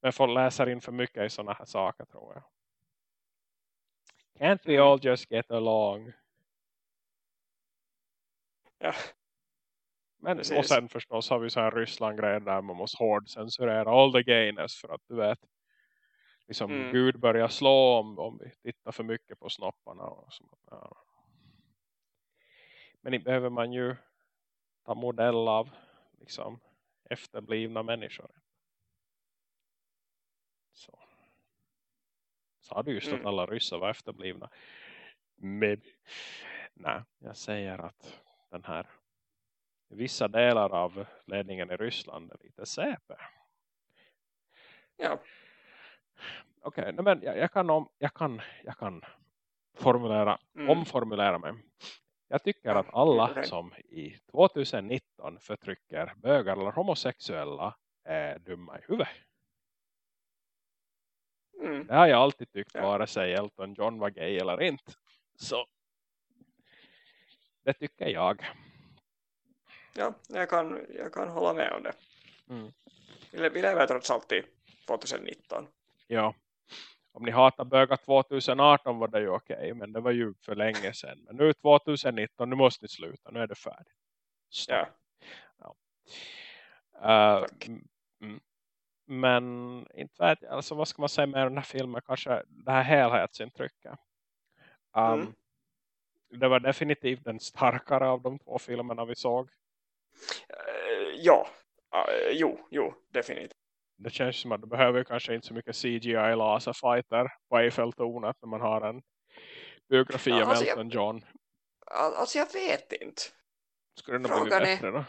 men folk läser in för mycket i sådana här saker tror jag Can't we all just get along? Ja. Men, och sen förstås har vi så här Ryssland-grejer där man måste hård censurera all the gayness för att du vet liksom mm. Gud börjar slå om, om vi tittar för mycket på snopparna. Och så, ja. Men inte behöver man ju ta modell av liksom efterblivna människor. Så. Sa du just mm. att alla ryssar var efterblivna? Maybe. Nej, jag säger att den här vissa delar av ledningen i Ryssland är lite säpe. Ja. Okej, okay, men jag, jag, kan om, jag, kan, jag kan formulera, mm. omformulera mig. Jag tycker att alla som i 2019 förtrycker bögar eller homosexuella är dumma i huvudet. Mm. Det har jag alltid tyckt ja. vare sig Elton John var gay eller inte. Så det tycker jag. Ja, jag kan, jag kan hålla med om det. Mm. Vi lever trots allt i 2019. Ja. Om ni hatar bögar 2018 var det ju okej. Okay, men det var ju för länge sedan. Men nu 2019, nu måste ni sluta. Nu är det färdigt. Ja. ja. Uh, men inte vet alltså vad ska man säga med den här filmen? Kanske det här helhetsintrycket. Um, mm. Det var definitivt den starkare av de två filmerna vi såg. Uh, ja, uh, jo, jo, definitivt. Det känns som att du behöver kanske inte så mycket CGI laserfighter på Eiffeltornet när man har en biografi ja, alltså Elton jag, John. Alltså jag vet inte. Skulle det nog bli bättre då?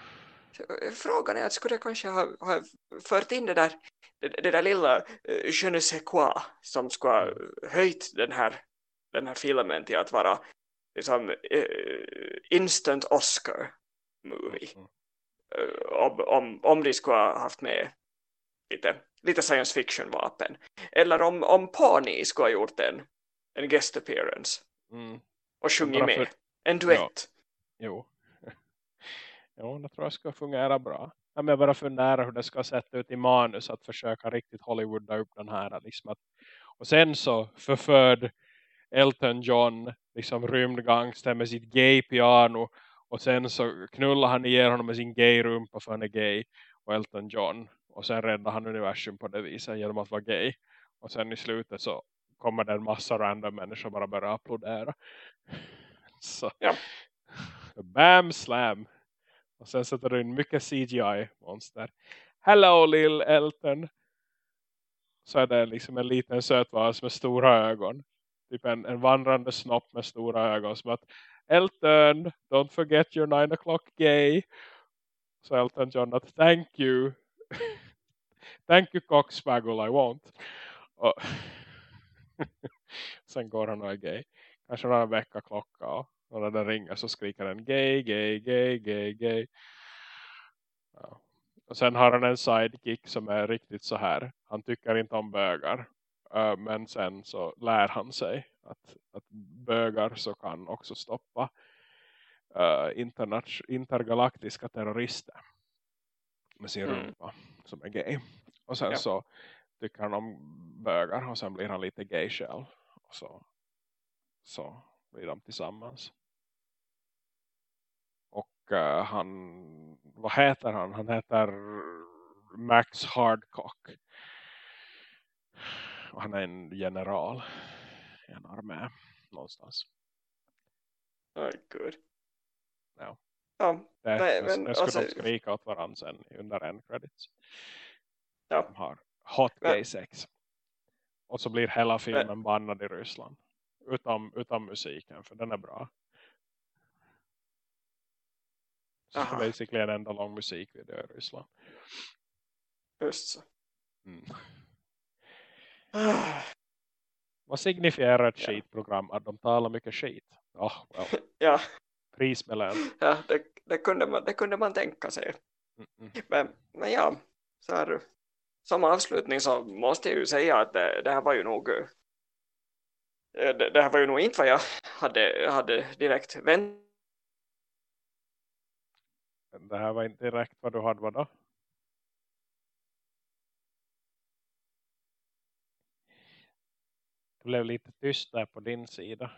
Frågan är att skulle jag kanske ha, ha fört in det där, det, det där lilla uh, je ne sais quoi som skulle ha höjt den här, den här filmen till att vara liksom, uh, instant Oscar movie. Mm. Uh, om, om, om de skulle ha haft med lite, lite science fiction vapen. Eller om, om Pawnee skulle ha gjort en, en guest appearance. Mm. Och sjungit med. För... En duett. Ja. Jo. jo, det tror jag ska fungera bra. Jag men bara fundera hur det ska sätta ut i manus att försöka riktigt Hollywooda upp den här. Liksom att, och sen så förförd Elton John liksom rymdgangster med sitt gay piano och sen så knullar han ner honom med sin gay rumpa för han är gay och Elton John och sen räddar han universum på det viset genom att vara gay. Och sen i slutet så kommer det en massa random människor bara börja applådera. Så. Ja. Bam slam. Och sen sätter du in mycket CGI-monster. Hello Lil Elton. Så är det liksom en liten sötvas med stora ögon. Typ en, en vandrande snopp med stora ögon. Som att Elton, don't forget your nine o'clock gay. Så Elton John att thank you. Thank you cocksmaggle, I won't. Och sen går han och är gay. Kanske några vecka klocka och när den ringer så skriker den gay, gay, gay, gay, gay. Ja. Och sen har han en sidekick som är riktigt så här. Han tycker inte om bögar. Men sen så lär han sig att, att bögar så kan också stoppa uh, intergalaktiska terrorister med sin mm. rumpa som är gay. Och sen ja. så tycker han om bögar och sen blir han lite gay själv. Och så, så blir de tillsammans. Och uh, han, vad heter han? Han heter Max Hardcock. Och han är en general i en armé någonstans. Oh, good. Ja. Ja, det, nej, men, det ska alltså, de skrika åt varandra sen under en credits. Ja. De har hot gay men, sex. Och så blir hela filmen men, bannad i Ryssland. Utom, utom musiken, för den är bra. Så det är basically en enda lång musikvideo i Ryssland. Just så. Mm. Vad signifierar ett ja. skitprogram? Att de talar mycket skit? Oh, well. ja. Prisbelön. Ja, det, det, kunde man, det kunde man tänka sig. Mm -mm. Men, men ja, så här, som avslutning så måste jag ju säga att det, det här var ju nog eh, det, det, här var ju nog inte vad jag hade, hade direkt vänt. Det här var inte direkt vad du hade vad då? Det blev lite tyst där på din sida.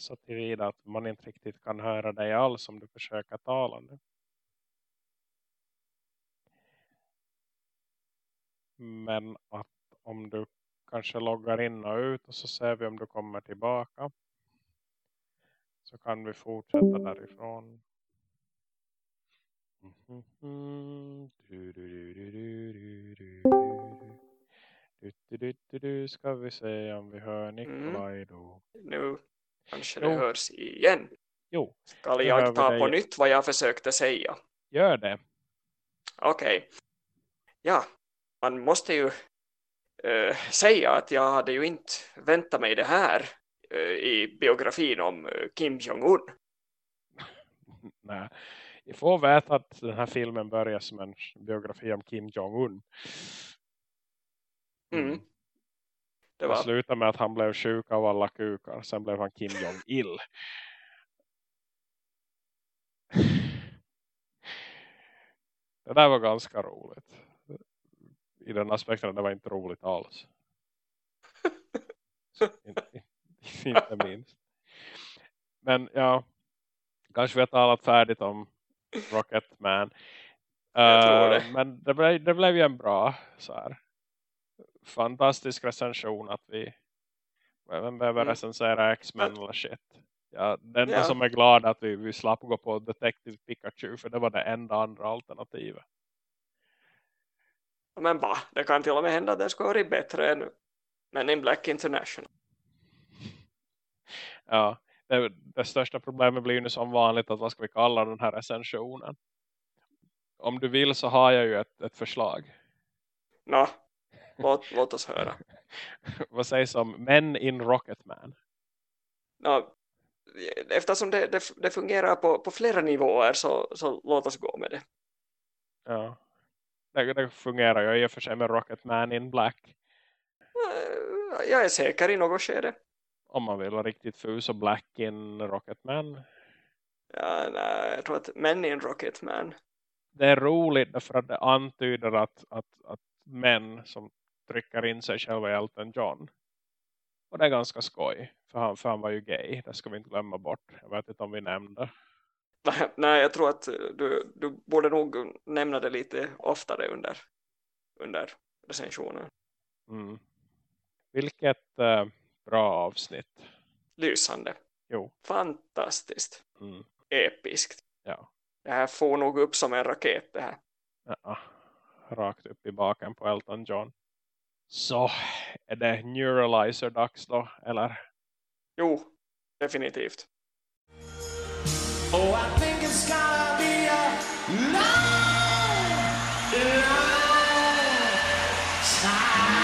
Så tillvida att man inte riktigt kan höra dig alls om du försöker tala nu. Men att om du kanske loggar in och ut och så ser vi om du kommer tillbaka. Så kan vi fortsätta därifrån. Ska vi se om vi hör Nikolaj då. Nu Kanske jo. det hörs igen. Jo. Ska jag ta på nytt vad jag försökte säga? Gör det. Okej. Okay. Ja, man måste ju äh, säga att jag hade ju inte väntat mig det här äh, i biografin om äh, Kim Jong-Un. Nej, jag får veta att den här filmen börjar som en biografi om Kim Jong-Un. Mm. mm. Det var... slutade med att han blev sjuk av alla kukar. Sen blev han Kim Jong-Il. det där var ganska roligt. I den aspekten det var inte roligt alls. inte, inte minst. Men ja, kanske vi har talat färdigt om Rocketman. Uh, men det blev, det blev ju en bra så här, fantastisk recension att vi även behöver mm. recensera X-Men eller shit. Ja, den ja. som är glad att vi, vi slapp gå på Detective Pikachu för det var det enda andra alternativet. Men bara, det kan till och med hända att det ska vara bättre än Men in Black International. Ja, det, det största problemet blir ju nu som vanligt att vad ska vi kalla den här recensionen? Om du vill så har jag ju ett, ett förslag. Nå, låt, låt oss höra. vad sägs om Men in Rocketman? Nå, eftersom det, det, det, fungerar på, på flera nivåer så, så låt oss gå med det. Ja, det, det fungerar ju i och för sig med Rocketman in Black. Eh, jag är säker i något skede. Om man vill vara riktigt fus och Black in Rocketman. Ja, nej, jag tror att Men in Rocketman. Det är roligt därför att det antyder att, att, att män som trycker in sig själva i Elton John. Och det är ganska skoj. För han, för han var ju gay. Det ska vi inte glömma bort. Jag vet inte om vi nämnde. Nej, jag tror att du, du borde nog nämna det lite oftare under, under recensionen. Mm. Vilket äh, bra avsnitt. Lysande. Jo. Fantastiskt. Mm. Episkt. Ja. Det här får nog upp som en raket det här. Ja, rakt upp i baken på Elton John. Så är det Neuralizer-dags då, eller? Jo, definitivt. Oh, I think it's gonna be a long, long time.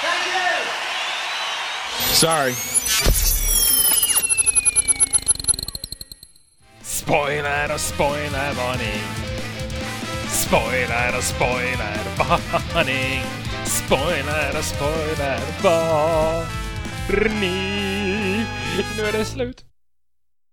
Thank you. Sorry. Spoiler och spoilervarning. Spoiler och spoilervarning. Spoiler och spoilervarning. Nu är det slut.